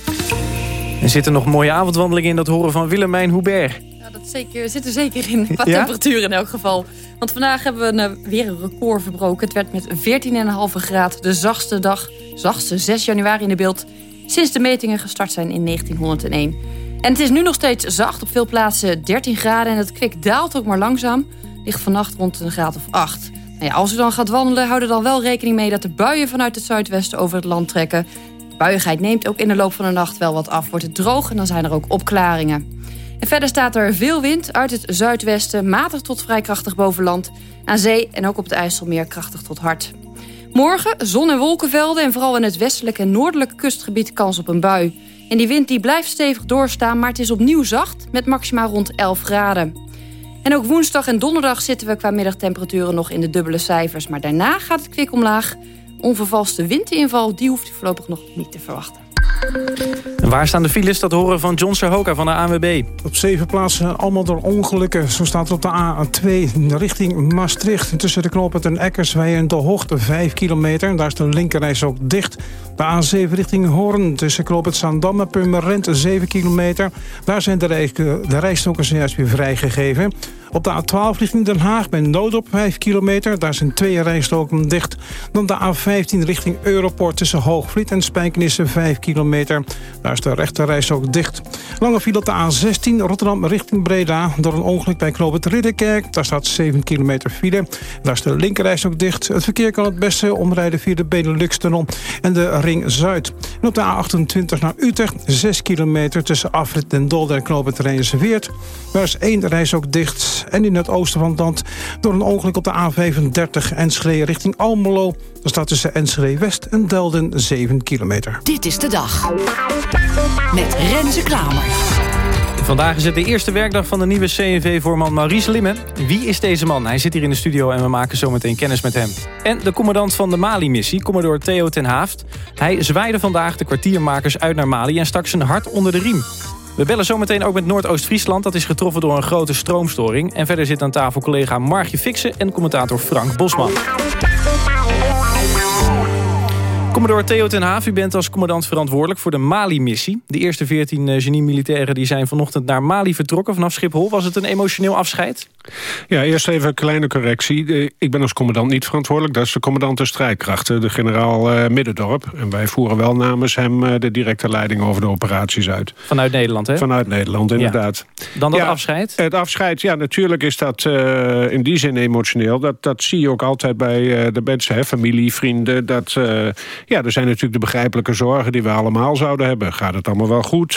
Speaker 2: Er zitten nog mooie avondwandelingen in, dat horen van Willemijn Hubert.
Speaker 34: Zeker, zit er zeker in, qua ja? temperatuur in elk geval. Want vandaag hebben we een, eh, weer een record verbroken. Het werd met 14,5 graad de zachtste dag, zachtste 6 januari in de beeld... sinds de metingen gestart zijn in 1901. En het is nu nog steeds zacht, op veel plaatsen 13 graden... en het kwik daalt ook maar langzaam. Ligt vannacht rond een graad of 8. Nou ja, als u dan gaat wandelen, houd er dan wel rekening mee... dat de buien vanuit het zuidwesten over het land trekken. De buiigheid neemt ook in de loop van de nacht wel wat af. Wordt het droog en dan zijn er ook opklaringen. En verder staat er veel wind uit het zuidwesten, matig tot vrij krachtig boven land. Aan zee en ook op de IJsselmeer krachtig tot hard. Morgen zon- en wolkenvelden en vooral in het westelijke en noordelijke kustgebied kans op een bui. En die wind die blijft stevig doorstaan, maar het is opnieuw zacht met maxima rond 11 graden. En ook woensdag en donderdag zitten we qua middagtemperaturen nog in de dubbele cijfers. Maar daarna gaat het kwik omlaag. Onvervalste windinval die hoeft u voorlopig nog niet te verwachten.
Speaker 2: Waar staan de files? Dat horen van John Serhoka van de ANWB.
Speaker 6: Op zeven plaatsen allemaal door ongelukken. Zo staat op de A2 richting Maastricht. Tussen de knooppunt en Eckerswij en de hoogte 5 kilometer. Daar is de linkerreis ook dicht. De A7 richting Hoorn. Tussen knooppunt Zaandam en Purmerend 7 kilometer. Daar zijn de, rij de weer vrijgegeven. Op de A12 richting Den Haag bij Noodop 5 kilometer. Daar zijn twee rijstroken dicht. Dan de A15 richting Europort tussen Hoogvliet en Spijkenisse 5 kilometer. Daar is de rechter ook dicht. Lange file op de A16 Rotterdam richting Breda. Door een ongeluk bij Knoop Ridderkerk. Daar staat 7 kilometer file. Daar is de linkerreis ook dicht. Het verkeer kan het beste omrijden via de Benelux-tunnel en de Ring Zuid. En op de A28 naar Utrecht 6 kilometer tussen Afrit en Dolder en Knoop het Weert. Daar is één reis ook dicht en in het oosten van het land... door een ongeluk op de A35 Enschede richting Almelo. Er staat tussen Enschede West en Delden 7 kilometer.
Speaker 12: Dit is de dag. Met Renze Klamer.
Speaker 2: Vandaag is het de eerste werkdag van de nieuwe CNV-voorman Maurice Limmen. Wie is deze man? Hij zit hier in de studio en we maken zometeen kennis met hem. En de commandant van de Mali-missie, commodore Theo ten Haaft. Hij zwaaide vandaag de kwartiermakers uit naar Mali en stak zijn hart onder de riem. We bellen zometeen ook met Noordoost-Friesland. Dat is getroffen door een grote stroomstoring. En verder zit aan tafel collega Margje Fixen en commentator Frank Bosman. Commodore Theo ten Haaf, u bent als commandant verantwoordelijk voor de Mali-missie. De eerste 14 uh, genie-militairen zijn vanochtend naar Mali vertrokken vanaf Schiphol. Was het een emotioneel afscheid?
Speaker 14: Ja, eerst even een kleine correctie. Ik ben als commandant niet verantwoordelijk. Dat is de commandant de strijdkrachten, de generaal uh, Middendorp. En wij voeren wel namens hem uh, de directe leiding over de operaties uit.
Speaker 2: Vanuit Nederland, hè?
Speaker 14: Vanuit Nederland, inderdaad.
Speaker 2: Ja. Dan dat afscheid?
Speaker 14: Het afscheid, ja, natuurlijk is dat uh, in die zin emotioneel. Dat, dat zie je ook altijd bij de mensen, hè, familie, vrienden. Dat, ja, er zijn natuurlijk de begrijpelijke zorgen die we allemaal zouden hebben. Gaat het allemaal wel goed?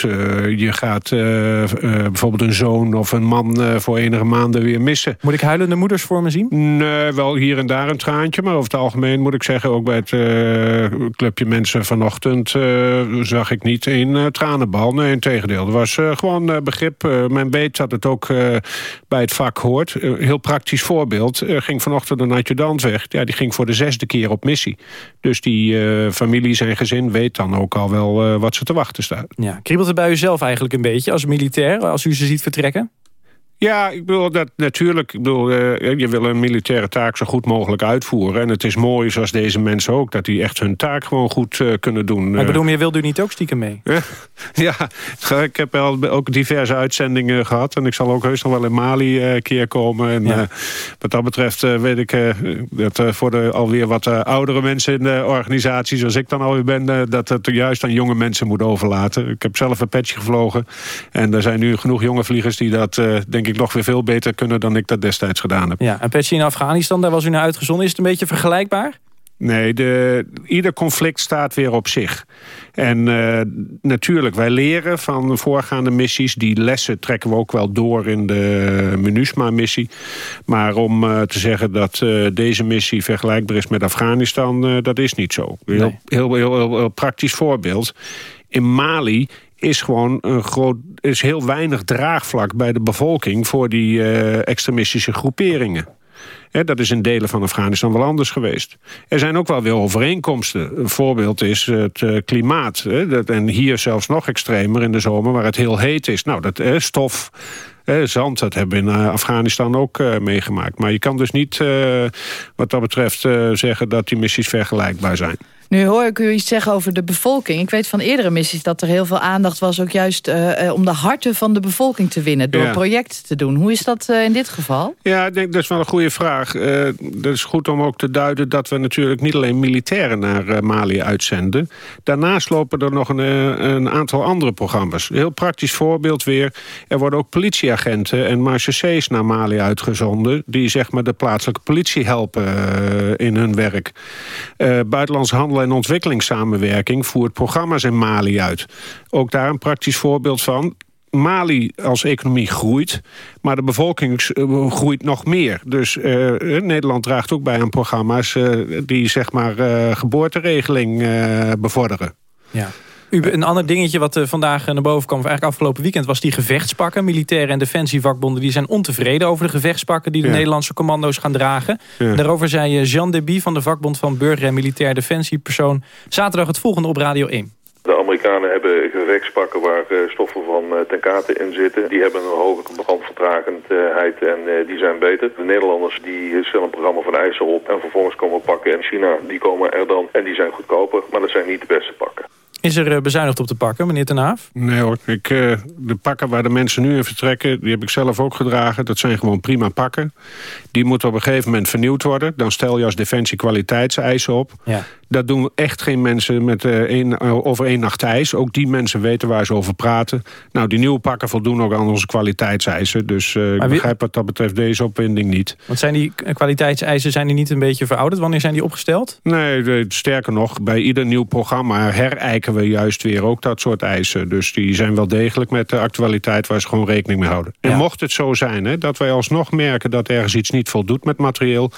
Speaker 14: je gaat bijvoorbeeld een zoon of een man voor enige maanden weer missen.
Speaker 2: Moet ik huilende moeders voor me zien?
Speaker 14: Nee, wel hier en daar een traantje. Maar over het algemeen moet ik zeggen... ook bij het uh, clubje mensen vanochtend... Uh, zag ik niet een uh, tranenbal. Nee, in tegendeel. Er was gewoon begrip. men weet dat het ook bij het vak hoort. heel praktisch voorbeeld. ging vanochtend een adjudant weg. Ja, die ging voor de zesde keer op missie. Dus die familie, zijn gezin, weet dan ook al wel wat ze te wachten staat.
Speaker 2: Ja, kriebelt het bij u zelf eigenlijk een beetje als militair... als u ze ziet vertrekken?
Speaker 14: Ja, ik bedoel dat natuurlijk. Ik bedoel, uh, je wil een militaire taak zo goed mogelijk uitvoeren. En het is mooi, zoals deze mensen ook, dat die echt hun taak gewoon goed uh, kunnen doen.
Speaker 2: Maar ik bedoel, je wilde u niet ook stiekem mee?
Speaker 14: ja, ik heb al ook diverse uitzendingen gehad. En ik zal ook heus nog wel in Mali een uh, keer komen. En ja. wat dat betreft weet ik dat voor de alweer wat oudere mensen in de organisatie, zoals ik dan alweer ben, dat het juist aan jonge mensen moet overlaten. Ik heb zelf een petje gevlogen. En er zijn nu genoeg jonge vliegers die dat, denk ik, ik nog weer veel beter kunnen dan ik dat destijds gedaan heb.
Speaker 2: Ja, en Petje in Afghanistan, daar was u naar uitgezonden. Is het een beetje vergelijkbaar?
Speaker 14: Nee, de, ieder conflict staat weer op zich. En uh, natuurlijk, wij leren van voorgaande missies. Die lessen trekken we ook wel door in de MINUSMA-missie. Maar om uh, te zeggen dat uh, deze missie vergelijkbaar is met Afghanistan... dat is niet zo. Heel, nee. heel, heel, heel, heel praktisch voorbeeld. In Mali is gewoon een groot, is heel weinig draagvlak bij de bevolking voor die uh, extremistische groeperingen. Dat is in delen van Afghanistan wel anders geweest. Er zijn ook wel weer overeenkomsten. Een voorbeeld is het uh, klimaat. dat, en hier zelfs nog extremer in de zomer, waar het heel heet is. Nou, dat uh, stof, zand, dat hebben we in Afghanistan ook meegemaakt. Maar je kan dus niet, wat dat betreft, zeggen dat die missies vergelijkbaar zijn.
Speaker 19: Nu hoor ik u iets zeggen over de bevolking. Ik weet van eerdere missies dat er heel veel aandacht was... ook juist uh, om de harten van de bevolking te winnen... door ja. projecten te doen. Hoe is dat uh, in dit geval?
Speaker 14: Ja, ik denk dat is wel een goede vraag. Uh, dat is goed om ook te duiden dat we natuurlijk niet alleen militairen naar Mali uitzenden. Daarnaast lopen er nog een, een, aantal andere programma's. Een heel praktisch voorbeeld weer. Er worden ook politieagenten en marechaussées naar Mali uitgezonden... die zeg maar de plaatselijke politie helpen in hun werk. buitenlandse handel en ontwikkelingssamenwerking voert programma's in Mali uit. Ook daar een praktisch voorbeeld van. Mali als economie groeit, maar de bevolking groeit nog meer. Dus uh, Nederland draagt ook bij aan programma's die zeg maar geboorteregeling bevorderen.
Speaker 2: Ja. Een ander dingetje wat uh, vandaag naar boven kwam, of eigenlijk afgelopen weekend, was die gevechtspakken. Militaire en defensievakbonden die zijn ontevreden over de gevechtspakken die de ja. Nederlandse commando's gaan dragen. Ja. Daarover zei Jean Deby van de vakbond van Burger en Militair Defensiepersoon zaterdag het volgende op Radio 1.
Speaker 35: De Amerikanen hebben gevechtspakken waar stoffen van tenkaten in zitten. Die hebben een hoge brandvertragendheid en die zijn beter. De Nederlanders die stellen een programma van eisen op en vervolgens komen pakken. En China die komen er dan en die zijn goedkoper, maar dat zijn niet de beste pakken.
Speaker 2: Is er bezuinigd op te pakken, meneer Ten Haaf?
Speaker 14: Nee hoor, ik, uh, de pakken waar de mensen nu in vertrekken... die heb ik zelf ook gedragen. Dat zijn gewoon prima pakken. Die moeten op een gegeven moment vernieuwd worden. Dan stel je als defensie kwaliteitseisen op. Ja. Dat doen echt geen mensen met uh, één, uh, over één nacht ijs. Ook die mensen weten waar ze over praten. Nou, die nieuwe pakken voldoen ook aan onze kwaliteitseisen. Dus uh, ik begrijp wat dat betreft deze opwinding niet.
Speaker 2: Want zijn die kwaliteitseisen zijn die niet een beetje verouderd? Wanneer zijn die opgesteld?
Speaker 14: Nee, sterker nog, bij ieder nieuw programma herijken we juist weer ook dat soort eisen. Dus die zijn wel degelijk met de actualiteit waar ze gewoon rekening mee houden. En ja. mocht het zo zijn hè, dat wij alsnog merken dat ergens iets niet voldoet met materieel...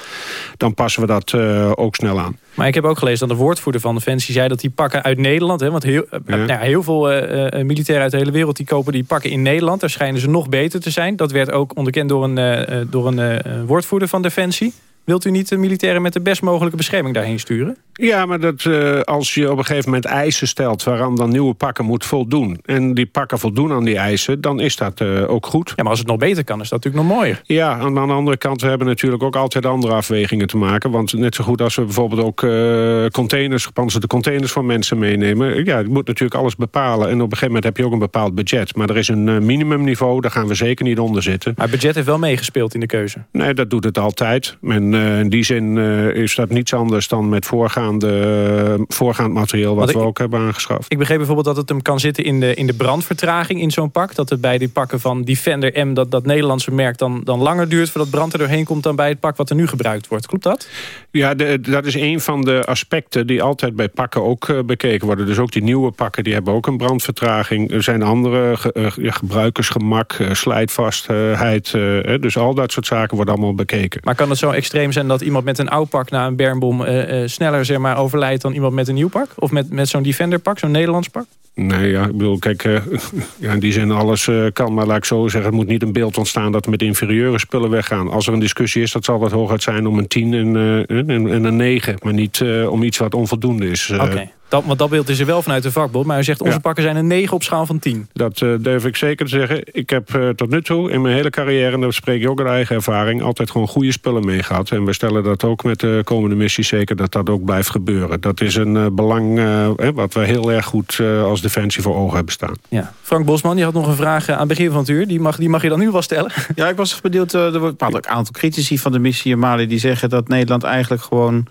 Speaker 14: dan passen we dat ook snel aan.
Speaker 2: Maar ik heb ook gelezen dat de woordvoerder van Defensie zei... dat die pakken uit Nederland... Hè, want heel, ja. nou, heel veel uh, militairen uit de hele wereld... die kopen die pakken in Nederland. Daar schijnen ze nog beter te zijn. Dat werd ook onderkend door een, door een woordvoerder van Defensie. Wilt u niet de militairen met de best mogelijke bescherming daarheen sturen?
Speaker 14: Ja, maar dat, uh, als je op een gegeven moment eisen stelt... waaraan dan nieuwe pakken moet voldoen... en die pakken voldoen aan die eisen, dan is dat uh, ook goed.
Speaker 2: Ja, maar als het nog beter kan, is dat natuurlijk nog mooier.
Speaker 14: Ja, aan de andere kant, we hebben natuurlijk ook altijd andere afwegingen te maken. Want net zo goed als we bijvoorbeeld ook uh, containers... gepantserde containers van mensen meenemen... ja, je moet natuurlijk alles bepalen. En op een gegeven moment heb je ook een bepaald budget. Maar er is een minimumniveau, daar gaan we zeker niet onder zitten.
Speaker 2: Maar het budget heeft wel meegespeeld in de keuze?
Speaker 14: Nee, dat doet het altijd. Men En uh, in die zin uh, is dat niets anders dan met voorgaande, voorgaand materieel... wat we
Speaker 2: ik-
Speaker 14: ook hebben aangeschaft.
Speaker 2: Ik begreep bijvoorbeeld dat het hem kan zitten in de, in de brandvertraging in zo'n pak. Dat het bij die pakken van Defender M, dat, dat Nederlandse merk... Dan, dan langer duurt voordat brand er doorheen komt... dan bij het pak wat er nu gebruikt wordt. Klopt dat?
Speaker 14: Ja, de, dat is een van de aspecten die altijd bij pakken ook eh, bekeken worden. Dus ook die nieuwe pakken die hebben ook een brandvertraging. Er zijn andere ge- eh, gebruikersgemak, eh, slijtvastheid. eh, eh, dus al dat soort zaken worden allemaal bekeken.
Speaker 2: Maar kan het zo extreem zijn dat iemand met een oud pak... na een bermbom eh, eh, sneller zeg maar, overlijdt dan iemand met een nieuw pak? Of met, met zo'n Defender pak, zo'n Nederlands pak?
Speaker 14: Nee, ja, ik bedoel, kijk, eh, ja, in die zin alles kan. Maar laat ik zo zeggen, het moet niet een beeld ontstaan... dat met inferieure spullen weggaan. Als er een discussie is, dat zal wat hooguit zijn om een 10 en, eh, en, en een 9. Maar niet om iets wat onvoldoende is.
Speaker 2: Oké, dat, want dat beeld is er wel vanuit de vakbond. Maar u zegt, onze
Speaker 14: Ja.
Speaker 2: pakken zijn een 9 op schaal van 10.
Speaker 14: Dat eh, durf ik zeker te zeggen. Ik heb eh, tot nu toe in mijn hele carrière... en dat spreek je ook uit eigen ervaring... altijd gewoon goede spullen mee gehad. En we stellen dat ook met de komende missie zeker... dat dat ook blijft gebeuren. Dat is een eh, belang eh, hè, wat we heel erg goed eh, als Defensie voor ogen hebben staan.
Speaker 2: Ja. Frank Bosman, die had nog een vraag aan het begin van het uur. Die mag, die mag je dan nu wel stellen.
Speaker 15: Ja, ik was benieuwd. eh, er wordt een aantal critici van de missie in Mali... die zeggen dat Nederland eigenlijk gewoon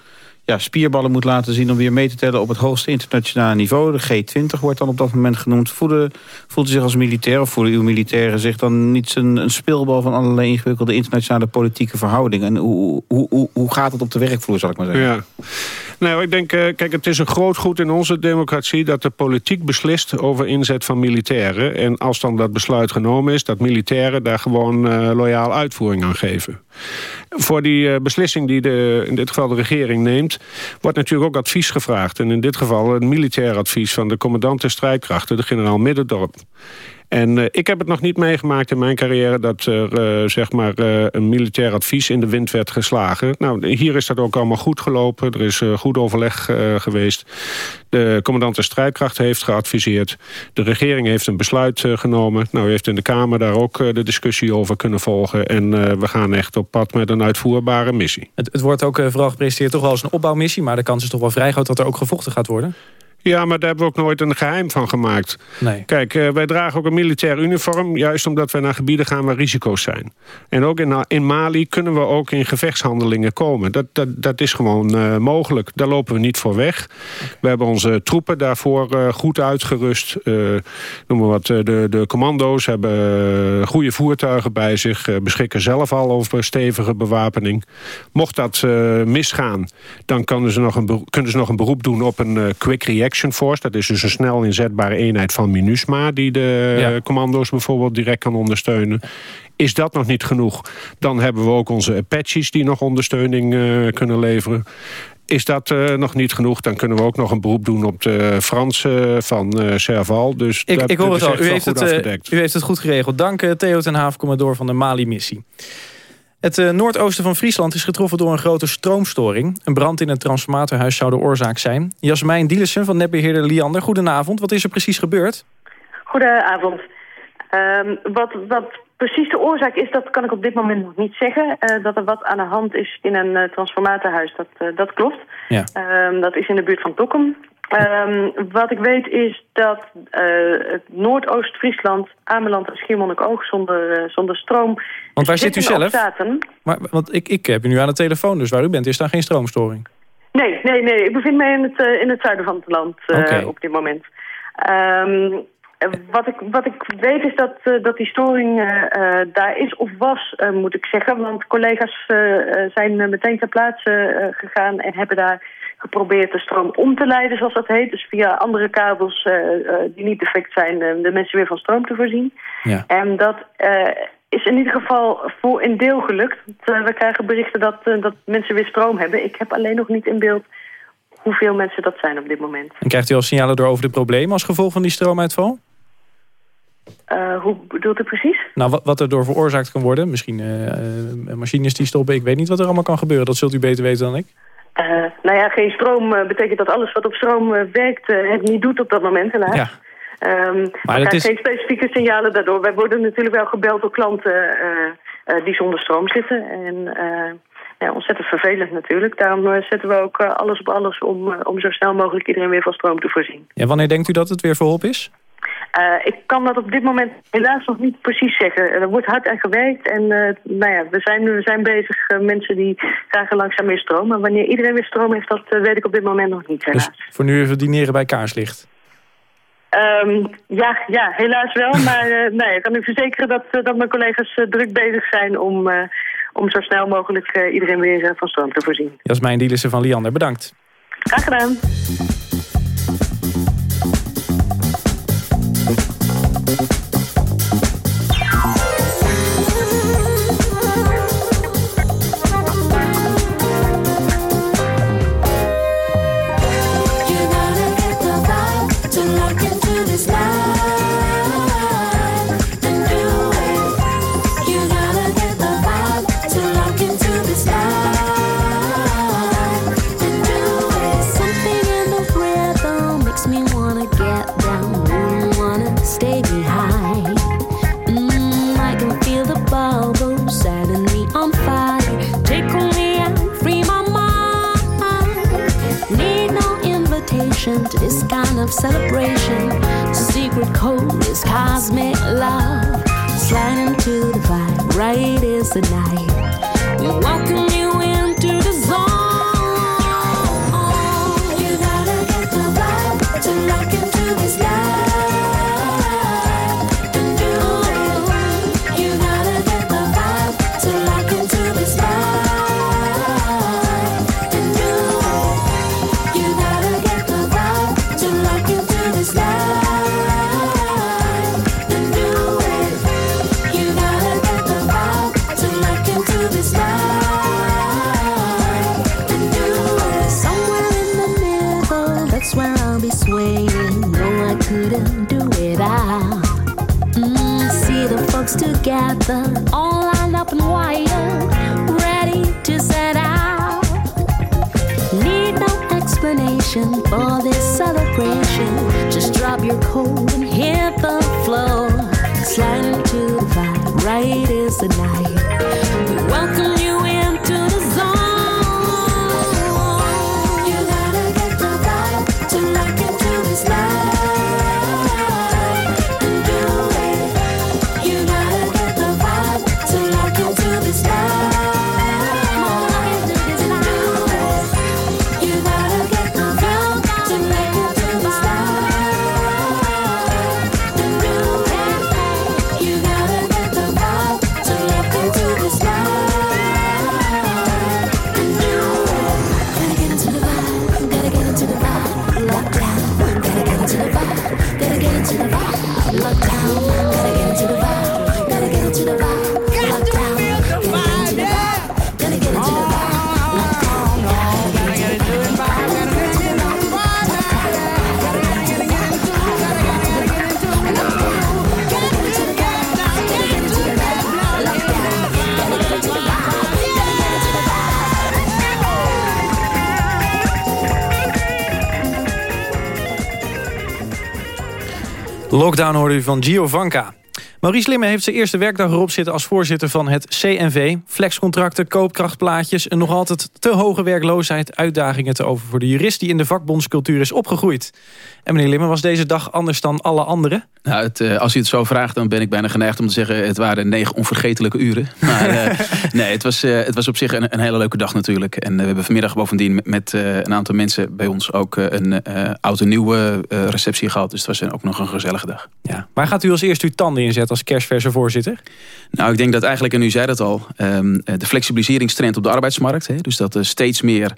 Speaker 15: ja, spierballen moet laten zien... om weer mee te tellen op het hoogste internationale niveau. De G20 wordt dan op dat moment genoemd. Voelde, voelt u zich als militair of voelen uw militairen zich dan niet een, een speelbal... van allerlei ingewikkelde internationale politieke verhoudingen? En hoe, hoe, hoe, hoe gaat het op de werkvloer, zal ik maar zeggen?
Speaker 14: Ja. Nou, ik denk, eh, kijk, het is een groot goed in onze democratie... dat de politiek beslist over inzet van militairen. En als dan dat besluit genomen is... dat militairen daar gewoon eh, loyaal uitvoering aan geven. Voor die eh, beslissing die de, in dit geval de regering neemt... wordt natuurlijk ook advies gevraagd. En in dit geval een militair advies van de commandant der strijdkrachten... de generaal Middendorp. En eh, ik heb het nog niet meegemaakt in mijn carrière... dat er eh, zeg maar, eh, een militair advies in de wind werd geslagen. Nou, hier is dat ook allemaal goed gelopen. Er is goed overleg geweest. De commandant der strijdkrachten heeft geadviseerd. De regering heeft een besluit genomen. Nou, u heeft in de Kamer daar ook de discussie over kunnen volgen. En we gaan echt op pad met een uitvoerbare missie.
Speaker 2: Het, het wordt ook vooral gepresenteerd toch wel als een opbouwmissie... maar de kans is toch wel vrij groot dat er ook gevochten gaat worden.
Speaker 14: Ja, maar daar hebben we ook nooit een geheim van gemaakt.
Speaker 2: Nee.
Speaker 14: Kijk, eh, wij dragen ook een militair uniform... juist omdat wij naar gebieden gaan waar risico's zijn. En ook in, in Mali kunnen we ook in gevechtshandelingen komen. Dat, dat, dat is gewoon eh, mogelijk. Daar lopen we niet voor weg. We hebben onze troepen daarvoor eh, goed uitgerust. Eh, noem maar wat, eh, de, de commando's hebben eh, goede voertuigen bij zich... eh, beschikken zelf al over stevige bewapening. Mocht dat eh, misgaan, dan kunnen ze, nog een beroep, kunnen ze nog een beroep doen op een eh, quick force. Dat is dus een snel inzetbare eenheid van MINUSMA... die de
Speaker 2: Ja.
Speaker 14: commando's bijvoorbeeld direct kan ondersteunen. Is dat nog niet genoeg? Dan hebben we ook onze Apaches die nog ondersteuning eh, kunnen leveren. Is dat eh, nog niet genoeg, dan kunnen we ook nog een beroep doen op de Franse van eh Serval. Dus
Speaker 2: Ik,
Speaker 14: dat,
Speaker 2: ik hoor het al. U heeft het, u heeft het goed geregeld. Dank Theo ten Haaf, commandeur van de Mali-missie. Het eh, noordoosten van Friesland is getroffen door een grote stroomstoring. Een brand in een transformatorhuis zou de oorzaak zijn. Jasmijn Dielissen van netbeheerder Liander, goedenavond. Wat is er precies gebeurd?
Speaker 36: Goedenavond. Ehm, wat, wat precies de oorzaak is, dat kan ik op dit moment nog niet zeggen. Eh, dat er wat aan de hand is in een eh, transformatorhuis, dat, dat klopt.
Speaker 2: Ja.
Speaker 36: Ehm, dat is in de buurt van Dokkum. Ehm, wat ik weet is dat eh, het Noordoost-Friesland, Ameland en Schiermonnikoog zonder, eh, zonder stroom...
Speaker 2: Want waar zit u zelf? Maar, want ik, ik heb u nu aan de telefoon, dus waar u bent is daar geen stroomstoring.
Speaker 36: Nee, nee, nee. Ik bevind mij in het, eh, in het zuiden van het land op dit moment. Eh, wat, ik, wat ik weet is dat, eh, dat die storing eh, eh, daar is of was, eh, moet ik zeggen. Want collega's eh, eh, zijn eh, meteen ter plaatse eh, gegaan en hebben daar geprobeerd de stroom om te leiden, zoals dat heet. Dus via andere kabels eh, eh, die niet defect zijn, eh, de mensen weer van stroom te voorzien.
Speaker 2: Ja.
Speaker 36: En dat eh, is in ieder geval voor een deel gelukt. Want, eh, we krijgen berichten dat, eh, dat mensen weer stroom hebben. Ik heb alleen nog niet in beeld hoeveel mensen dat zijn op dit moment.
Speaker 2: En krijgt u al signalen door over de problemen als gevolg van die stroomuitval?
Speaker 36: Eh, hoe bedoelt u precies?
Speaker 2: Nou, wat, wat er door veroorzaakt kan worden. Misschien eh, machines die stoppen. Ik weet niet wat er allemaal kan gebeuren. Dat zult u beter weten dan ik.
Speaker 36: Eh, nou ja, geen stroom betekent dat alles wat op stroom werkt het niet doet op dat moment helaas.
Speaker 2: Ja.
Speaker 36: Ehm, maar
Speaker 2: het
Speaker 36: we
Speaker 2: is-
Speaker 36: geen specifieke signalen daardoor. Wij worden natuurlijk wel gebeld door klanten die zonder stroom zitten. En ja, ontzettend vervelend natuurlijk. Daarom zetten we ook alles op alles om, om zo snel mogelijk iedereen weer van stroom te voorzien.
Speaker 2: Ja, wanneer denkt u dat het weer verholpen is?
Speaker 36: Ik kan dat op dit moment helaas nog niet precies zeggen. Er wordt hard aan gewerkt en nou ja, we, zijn, we zijn bezig. mensen die krijgen langzaam meer stroom. Maar wanneer iedereen weer stroom heeft, dat weet ik op dit moment nog niet helaas.
Speaker 2: Dus voor nu even dineren bij kaarslicht?
Speaker 36: Um, ja, ja, helaas wel. Maar nee, ik kan u verzekeren dat, dat mijn collega's druk bezig zijn om, om zo snel mogelijk iedereen weer van stroom te voorzien.
Speaker 2: Jasmijn Dielissen van Liander, bedankt.
Speaker 36: Graag gedaan.
Speaker 37: For this celebration. Just drop your coat and hit the floor. Slide into the vibe, right is the night.
Speaker 2: Lockdown hoorde u van Giovanka. Maurice Limme heeft zijn eerste werkdag erop zitten als voorzitter van het CNV. Flexcontracten, koopkrachtplaatjes, een nog altijd te hoge werkloosheid... uitdagingen te over voor de jurist die in de vakbondscultuur is opgegroeid. En meneer Limme, was deze dag anders dan alle andere?
Speaker 38: Nou, het, uh, als u het zo vraagt, dan ben ik bijna geneigd om te zeggen... het waren negen onvergetelijke uren. Maar uh, nee, het was, uh, het was op zich een, een, hele leuke dag natuurlijk. En we hebben vanmiddag bovendien met, een aantal mensen bij ons... ook een oud en nieuwe receptie gehad. Dus het was ook nog een gezellige dag.
Speaker 2: Ja. Waar gaat u als eerste uw tanden inzetten als kerstverse voorzitter?
Speaker 38: Nou, ik denk dat eigenlijk, en u zei dat al... Um, de flexibiliseringstrend op de arbeidsmarkt. Hè, dus dat er steeds meer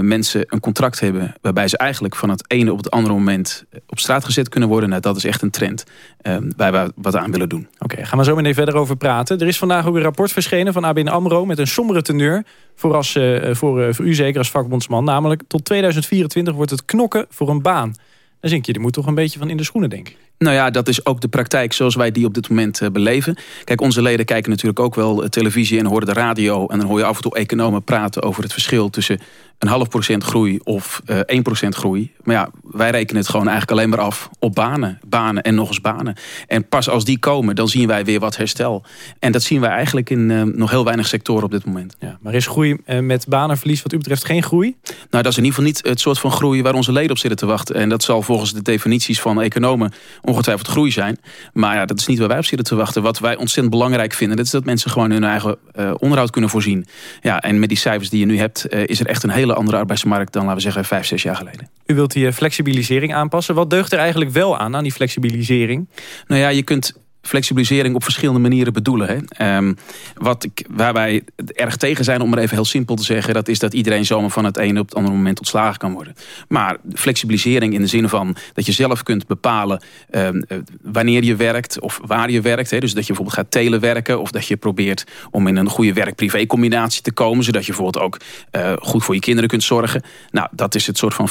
Speaker 38: mensen een contract hebben... waarbij ze eigenlijk van het ene op het andere moment op straat gezet kunnen worden. Nou, dat is echt een trend um, waar we wat aan willen doen.
Speaker 2: Oké, gaan we zo meteen verder over praten. Er is vandaag ook een rapport verschenen van ABN AMRO... met een sombere teneur voor, als, voor, voor u zeker als vakbondsman. Namelijk, tot 2024 wordt het knokken voor een baan. Dan denk je, die moet toch een beetje van in de schoenen, denk ik.
Speaker 38: Nou ja, dat is ook de praktijk zoals wij die op dit moment uh, beleven. Kijk, onze leden kijken natuurlijk ook wel televisie en horen de radio. En dan hoor je af en toe economen praten over het verschil tussen een half procent groei of uh, 1% groei. Maar ja, wij rekenen het gewoon eigenlijk alleen maar af op banen. Banen en nog eens banen. En pas als die komen, dan zien wij weer wat herstel. En dat zien wij eigenlijk in uh, nog heel weinig sectoren op dit moment.
Speaker 2: Ja, maar is groei uh, met banenverlies wat u betreft geen groei?
Speaker 38: Nou, dat is in ieder geval niet het soort van groei waar onze leden op zitten te wachten. En dat zal volgens de definities van economen ongetwijfeld groei zijn. Maar ja, dat is niet waar wij op zitten te wachten. Wat wij ontzettend belangrijk vinden, dat is dat mensen gewoon hun eigen uh, onderhoud kunnen voorzien. Ja, en met die cijfers die je nu hebt, is er echt een hele andere arbeidsmarkt dan, laten we zeggen, vijf, zes jaar geleden.
Speaker 2: U wilt die flexibilisering aanpassen. Wat deugt er eigenlijk wel aan, aan die flexibilisering?
Speaker 38: Nou ja, je kunt flexibilisering op verschillende manieren bedoelen. Hè. Um, wat ik, waar wij erg tegen zijn, om maar even heel simpel te zeggen... dat is dat iedereen zomaar van het ene op het andere moment ontslagen kan worden. Maar flexibilisering in de zin van dat je zelf kunt bepalen... Um, wanneer je werkt of waar je werkt. Hè. Dus dat je bijvoorbeeld gaat telewerken... of dat je probeert om in een goede werk-privé combinatie te komen... zodat je bijvoorbeeld ook uh, goed voor je kinderen kunt zorgen. Nou, dat is het soort van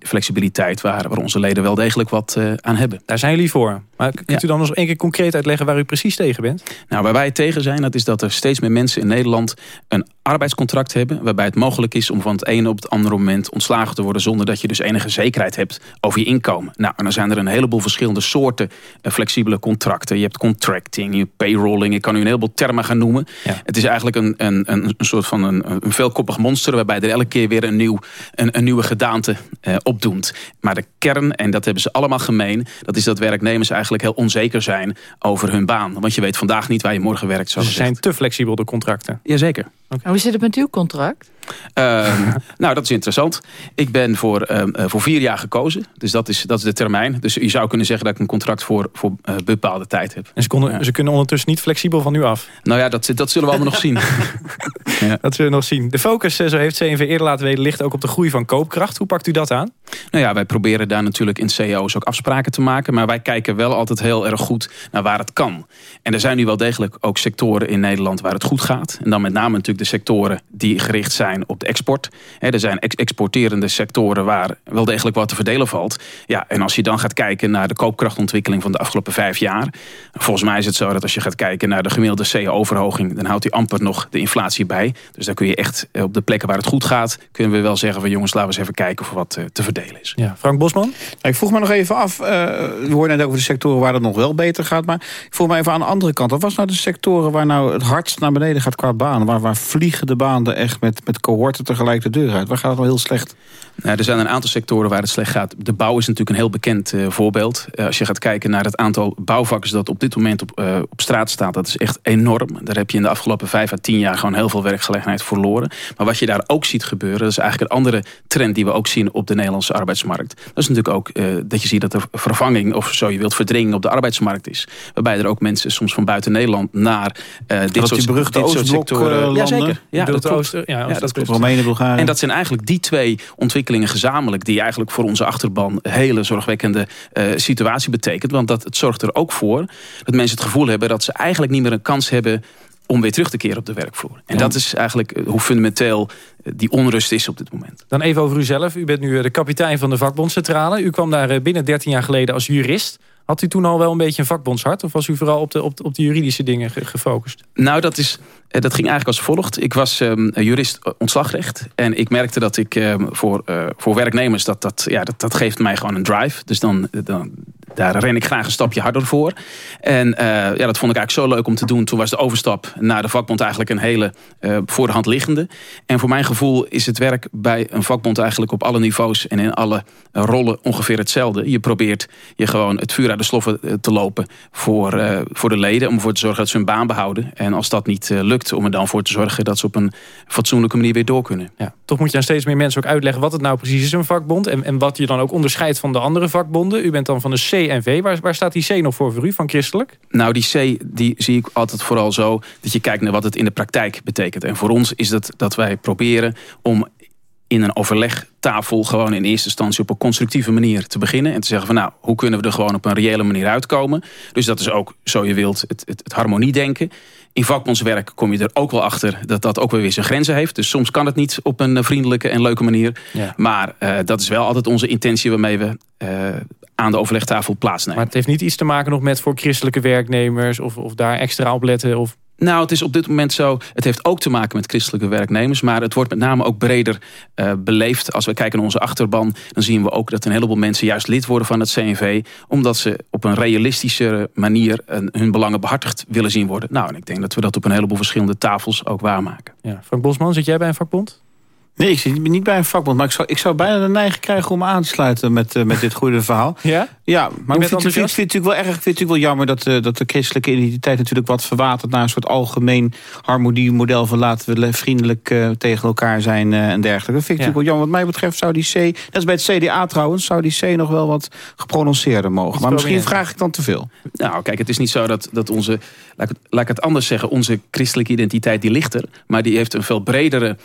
Speaker 38: flexibiliteit... waar, waar onze leden wel degelijk wat uh, aan hebben.
Speaker 2: Daar zijn jullie voor. Maar kunt ja. u dan nog één keer concreet uitleggen waar u precies tegen bent?
Speaker 38: Nou, waar wij tegen zijn, dat is dat er steeds meer mensen in Nederland een arbeidscontract hebben. Waarbij het mogelijk is om van het ene op het andere moment ontslagen te worden. Zonder dat je dus enige zekerheid hebt over je inkomen. Nou, en dan zijn er een heleboel verschillende soorten uh, flexibele contracten. Je hebt contracting, je hebt payrolling. Ik kan u een heleboel termen gaan noemen. Ja. Het is eigenlijk een, een, een, soort van een, een veelkoppig monster. Waarbij er elke keer weer een, nieuw, een, een nieuwe gedaante uh, opdoemt. Maar de kern, en dat hebben ze allemaal gemeen. Dat is dat werknemers eigenlijk heel onzeker zijn over hun baan. Want je weet vandaag niet waar je morgen werkt.
Speaker 2: Ze zijn te flexibel, de contracten.
Speaker 38: Jazeker.
Speaker 19: Okay. Hoe zit het met uw contract?
Speaker 38: Uh, nou, dat is interessant. Ik ben voor, uh, voor vier jaar gekozen. Dus dat is, dat is de termijn. Dus je zou kunnen zeggen dat ik een contract voor, voor uh, bepaalde tijd heb.
Speaker 2: En ze, konden, ze kunnen ondertussen niet flexibel van u af?
Speaker 38: Nou ja, dat, dat zullen we allemaal nog zien.
Speaker 2: ja. Dat zullen we nog zien. De focus, zo heeft CNV eerder laten weten, ligt ook op de groei van koopkracht. Hoe pakt u dat aan?
Speaker 38: Nou ja, wij proberen daar natuurlijk in CEO's ook afspraken te maken. Maar wij kijken wel altijd heel erg goed naar waar het kan. En er zijn nu wel degelijk ook sectoren in Nederland waar het goed gaat. En dan met name natuurlijk de sectoren die gericht zijn op de export. er zijn ex exporterende sectoren waar wel degelijk wat te verdelen valt. Ja, en als je dan gaat kijken naar de koopkrachtontwikkeling van de afgelopen vijf jaar. Volgens mij is het zo dat als je gaat kijken naar de gemiddelde CO-verhoging. Dan houdt hij amper nog de inflatie bij. Dus dan kun je echt op de plekken waar het goed gaat. Kunnen we wel zeggen van jongens laten we eens even kijken of wat te verdelen is.
Speaker 2: Ja, Frank Bosman?
Speaker 15: Ik vroeg me nog even af. Uh, we hoorden net over de sectoren waar het nog wel beter gaat. Maar ik vroeg me even aan de andere kant. Wat was nou de sectoren waar nou het hardst naar beneden gaat qua baan? Waar, waar vliegen de banen echt met, met cohorten tegelijk de deur uit? Waar gaat het wel heel slecht?
Speaker 38: Nou, er zijn een aantal sectoren waar het slecht gaat. De bouw is natuurlijk een heel bekend uh, voorbeeld. Uh, als je gaat kijken naar het aantal bouwvakkers dat op dit moment op, uh, op straat staat, dat is echt enorm. Daar heb je in de afgelopen vijf à tien jaar gewoon heel veel werkgelegenheid verloren. Maar wat je daar ook ziet gebeuren, dat is eigenlijk een andere trend die we ook zien op de Nederlandse arbeidsmarkt. Dat is natuurlijk ook dat je ziet dat er vervanging of zo je wilt verdringing op de arbeidsmarkt is. Waarbij er ook mensen soms van buiten Nederland naar dit
Speaker 15: dat
Speaker 38: soort,
Speaker 15: dit soort sectoren.
Speaker 38: ja, zeker. Ja,
Speaker 15: dat, Oosten, ja, ja, dat klopt. Roemenië, Bulgarije.
Speaker 38: En dat zijn eigenlijk die twee ontwikkelingen gezamenlijk die eigenlijk voor onze achterban een hele zorgwekkende uh, situatie betekent. Want dat, het zorgt er ook voor dat mensen het gevoel hebben dat ze eigenlijk niet meer een kans hebben om weer terug te keren op de werkvloer. En dat is eigenlijk hoe fundamenteel die onrust is op dit moment.
Speaker 2: Dan even over uzelf. U bent nu de kapitein van de vakbondscentrale. U kwam daar binnen 13 jaar geleden als jurist. Had u toen al wel een beetje een vakbondshart? Of was u vooral op de, op, op de juridische dingen gefocust?
Speaker 38: Nou, dat, is, dat ging eigenlijk als volgt. Ik was um, jurist ontslagrecht. En ik merkte dat ik um, voor, uh, voor werknemers... Dat, dat, ja, dat, dat geeft mij gewoon een drive. Dus dan, dan, daar ren ik graag een stapje harder voor. En uh, ja, dat vond ik eigenlijk zo leuk om te doen. Toen was de overstap naar de vakbond eigenlijk een hele uh, voor de hand liggende. En voor mijn gevoel is het werk bij een vakbond eigenlijk op alle niveaus... en in alle rollen ongeveer hetzelfde. Je probeert je gewoon het vuur uit de sloffen te lopen voor, voor de leden. Om ervoor te zorgen dat ze hun baan behouden. En als dat niet lukt, om er dan voor te zorgen dat ze op een fatsoenlijke manier weer door kunnen.
Speaker 2: Ja, toch moet je aan steeds meer mensen ook uitleggen wat het nou precies is, een vakbond. En, en wat je dan ook onderscheidt van de andere vakbonden. U bent dan van de CNV. Waar, waar staat die C nog voor voor u, van christelijk?
Speaker 38: Nou, die C die zie ik altijd vooral zo dat je kijkt naar wat het in de praktijk betekent. En voor ons is dat dat wij proberen om in een overlegtafel gewoon in eerste instantie op een constructieve manier te beginnen. En te zeggen van nou, hoe kunnen we er gewoon op een reële manier uitkomen. Dus dat is ook, zo je wilt, het, het, het harmoniedenken. In vakbondswerk kom je er ook wel achter dat dat ook weer weer zijn grenzen heeft. Dus soms kan het niet op een vriendelijke en leuke manier. Ja. Maar uh, dat is wel altijd onze intentie waarmee we uh, aan de overlegtafel plaatsnemen.
Speaker 2: Maar het heeft niet iets te maken nog met voor christelijke werknemers... of, of daar extra op letten of
Speaker 38: Nou, het is op dit moment zo. Het heeft ook te maken met christelijke werknemers. Maar het wordt met name ook breder uh, beleefd. Als we kijken naar onze achterban. Dan zien we ook dat een heleboel mensen juist lid worden van het CNV. Omdat ze op een realistische manier hun belangen behartigd willen zien worden. Nou, en ik denk dat we dat op een heleboel verschillende tafels ook waarmaken.
Speaker 2: Ja. Frank Bosman, zit jij bij een vakbond?
Speaker 15: Nee, ik zit niet bij een vakbond. Maar ik zou, ik zou bijna de neiging krijgen om aan te sluiten met, uh, met dit goede verhaal.
Speaker 2: Ja?
Speaker 15: Ja, maar ik vind, vind, vind, het natuurlijk wel erg, vind natuurlijk wel jammer dat, uh, dat de christelijke identiteit natuurlijk wat verwatert naar een soort algemeen harmoniemodel van laten we vriendelijk uh, tegen elkaar zijn en dergelijke. Dat vind ik ja. natuurlijk wel jammer. Wat mij betreft zou die C, net als bij het CDA trouwens, zou die C nog wel wat geprononceerder mogen. Maar misschien vraag ik dan te veel.
Speaker 38: Nou, kijk, het is niet zo dat, dat onze, laat ik, laat ik het anders zeggen, onze christelijke identiteit die ligt er. Maar die heeft een veel bredere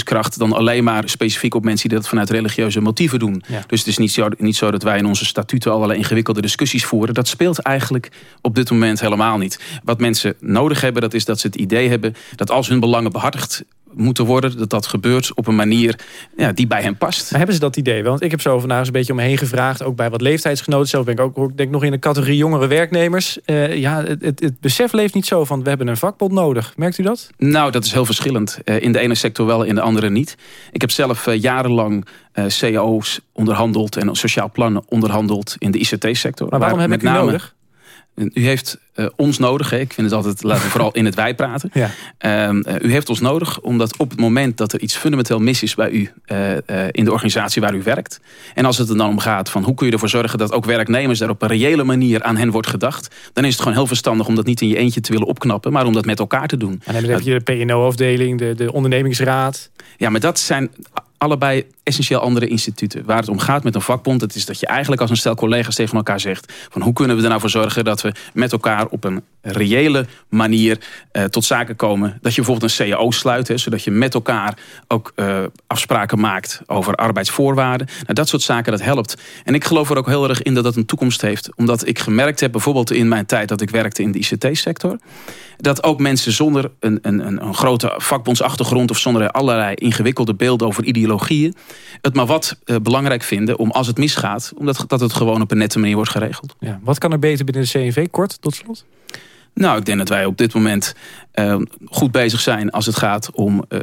Speaker 38: aantrekkingskracht dan alleen maar specifiek op mensen die dat vanuit religieuze motieven doen. Ja. Dus het is niet zo, niet zo dat wij in onze statuten allerlei ingewikkelde discussies voeren. Dat speelt eigenlijk op dit moment helemaal niet. Wat mensen nodig hebben, dat is dat ze het idee hebben dat als hun belangen behartigd moeten worden. Dat dat gebeurt op een manier ja, die bij hen past.
Speaker 2: Maar hebben ze dat idee wel? Want ik heb zo vandaag eens een beetje omheen gevraagd. Ook bij wat leeftijdsgenoten. Zelf ben ik ook denk nog in de categorie jongere werknemers. Uh, ja, het, het, het, besef leeft niet zo van we hebben een vakbond nodig. Merkt u dat?
Speaker 38: Nou, dat is heel verschillend. Uh, in de ene sector wel, in de andere niet. Ik heb zelf uh, jarenlang cao's onderhandeld en sociaal plannen onderhandeld in de ICT-sector.
Speaker 2: Maar waarom heb ik u nodig?
Speaker 38: U heeft uh, ons nodig. Hè. Ik vind het altijd, laten we vooral in het wij praten.
Speaker 2: Ja.
Speaker 38: Uh, u heeft ons nodig omdat op het moment dat er iets fundamenteel mis is bij u uh, in de organisatie waar u werkt. En als het er dan om gaat van hoe kun je ervoor zorgen dat ook werknemers daar op een reële manier aan hen wordt gedacht. Dan is het gewoon heel verstandig om dat niet in je eentje te willen opknappen. Maar om dat met elkaar te doen.
Speaker 2: En dan heb je de PNO-afdeling, de, de ondernemingsraad.
Speaker 38: Ja, maar dat zijn allebei essentieel andere instituten. Waar het om gaat met een vakbond, het is dat je eigenlijk als een stel collega's tegen elkaar zegt... van hoe kunnen we er nou voor zorgen dat we met elkaar op een reële manier uh, tot zaken komen. Dat je bijvoorbeeld een CAO sluit, hè, zodat je met elkaar ook uh, afspraken maakt over arbeidsvoorwaarden. Nou, dat soort zaken, dat helpt. En ik geloof er ook heel erg in dat dat een toekomst heeft. Omdat ik gemerkt heb, bijvoorbeeld in mijn tijd dat ik werkte in de ICT-sector... dat ook mensen zonder een, een, een grote vakbondsachtergrond... of zonder allerlei ingewikkelde beelden over ideologieën... het maar wat uh, belangrijk vinden om als het misgaat... omdat dat het gewoon op een nette manier wordt geregeld.
Speaker 2: Ja, wat kan er beter binnen de CNV? Kort, tot slot.
Speaker 38: Nou, ik denk dat wij op dit moment uh, goed bezig zijn als het gaat om uh,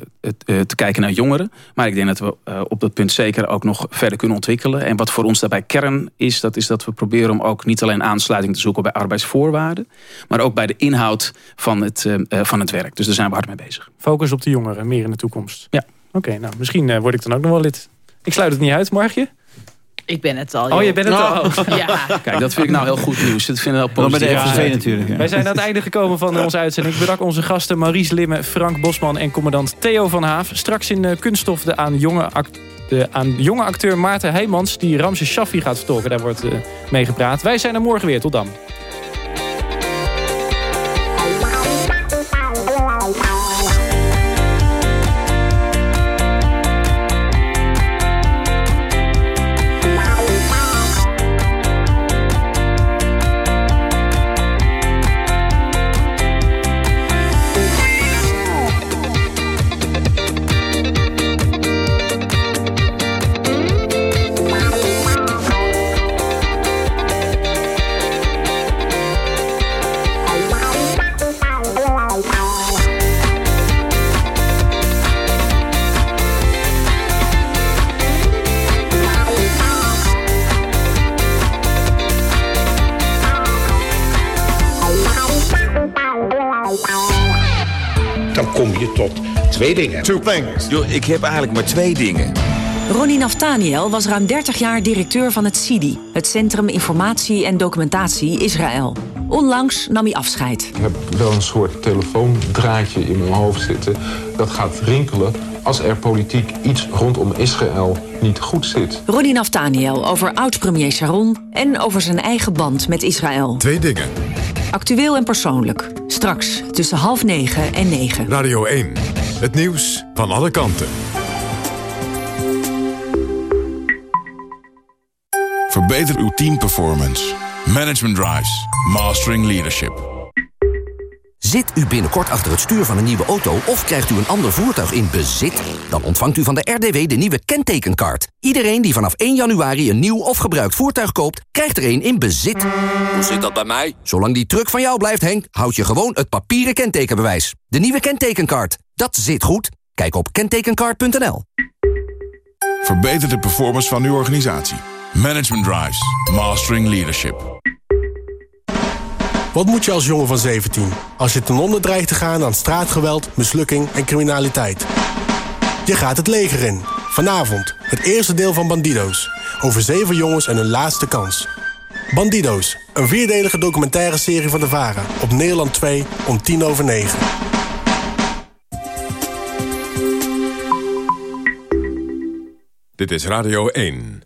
Speaker 38: uh, te kijken naar jongeren. Maar ik denk dat we op dat punt zeker ook nog verder kunnen ontwikkelen. En wat voor ons daarbij kern is, dat is dat we proberen om ook niet alleen aansluiting te zoeken bij arbeidsvoorwaarden. Maar ook bij de inhoud van het, van het werk. Dus daar zijn we hard mee bezig.
Speaker 2: Focus op de jongeren, meer in de toekomst.
Speaker 38: Ja.
Speaker 2: Oké, okay, nou misschien word ik dan ook nog wel lid. Ik sluit het niet uit, Margje.
Speaker 19: Ik ben het al.
Speaker 2: Oh, je bent het al.
Speaker 19: Ja.
Speaker 38: Kijk, dat vind ik nou heel goed nieuws. Dat vind ik heel positief.
Speaker 15: Bij de FNV natuurlijk. Ja.
Speaker 2: Wij zijn aan het einde gekomen van onze uitzending. Ik bedank onze gasten Maurice Limme, Frank Bosman en commandant Theo van Haaf. Straks in uh, Kunststof de aan jonge, de aan jonge acteur Maarten Heijmans... die Ramses Shaffi gaat vertolken. Daar wordt uh, mee gepraat. Wij zijn er morgen weer. Tot dan.
Speaker 39: Twee dingen. Two things. Yo, ik heb eigenlijk maar twee dingen.
Speaker 12: Ronnie Naftaniel was ruim 30 jaar directeur van het CIDI... het Centrum Informatie en Documentatie Israël. Onlangs nam hij afscheid.
Speaker 40: Ik heb wel een soort telefoondraadje in mijn hoofd zitten... dat gaat rinkelen als er politiek iets rondom Israël niet goed zit.
Speaker 12: Ronnie Naftaniel over oud-premier Sharon... en over zijn eigen band met Israël.
Speaker 39: Twee dingen.
Speaker 12: Actueel en persoonlijk. Straks tussen half negen en negen.
Speaker 39: Radio 1. Het nieuws van alle kanten.
Speaker 1: Verbeter uw teamperformance. Management Drives. Mastering Leadership.
Speaker 41: Zit u binnenkort achter het stuur van een nieuwe auto of krijgt u een ander voertuig in bezit? Dan ontvangt u van de RDW de nieuwe kentekenkaart. Iedereen die vanaf 1 januari een nieuw of gebruikt voertuig koopt, krijgt er een in bezit. Hoe zit dat bij mij? Zolang die truck van jou blijft, Henk, houd je gewoon het papieren kentekenbewijs. De nieuwe kentekenkaart. Dat zit goed. Kijk op kentekenkaart.nl.
Speaker 1: Verbeter de performance van uw organisatie. Management Drives. Mastering Leadership.
Speaker 42: Wat moet je als jongen van 17 als je ten onder dreigt te gaan aan straatgeweld, mislukking en criminaliteit? Je gaat het leger in. Vanavond het eerste deel van Bandido's. Over zeven jongens en hun laatste kans. Bandido's, een vierdelige documentaire serie van de VARA. Op Nederland 2 om tien over negen.
Speaker 29: Dit is Radio 1.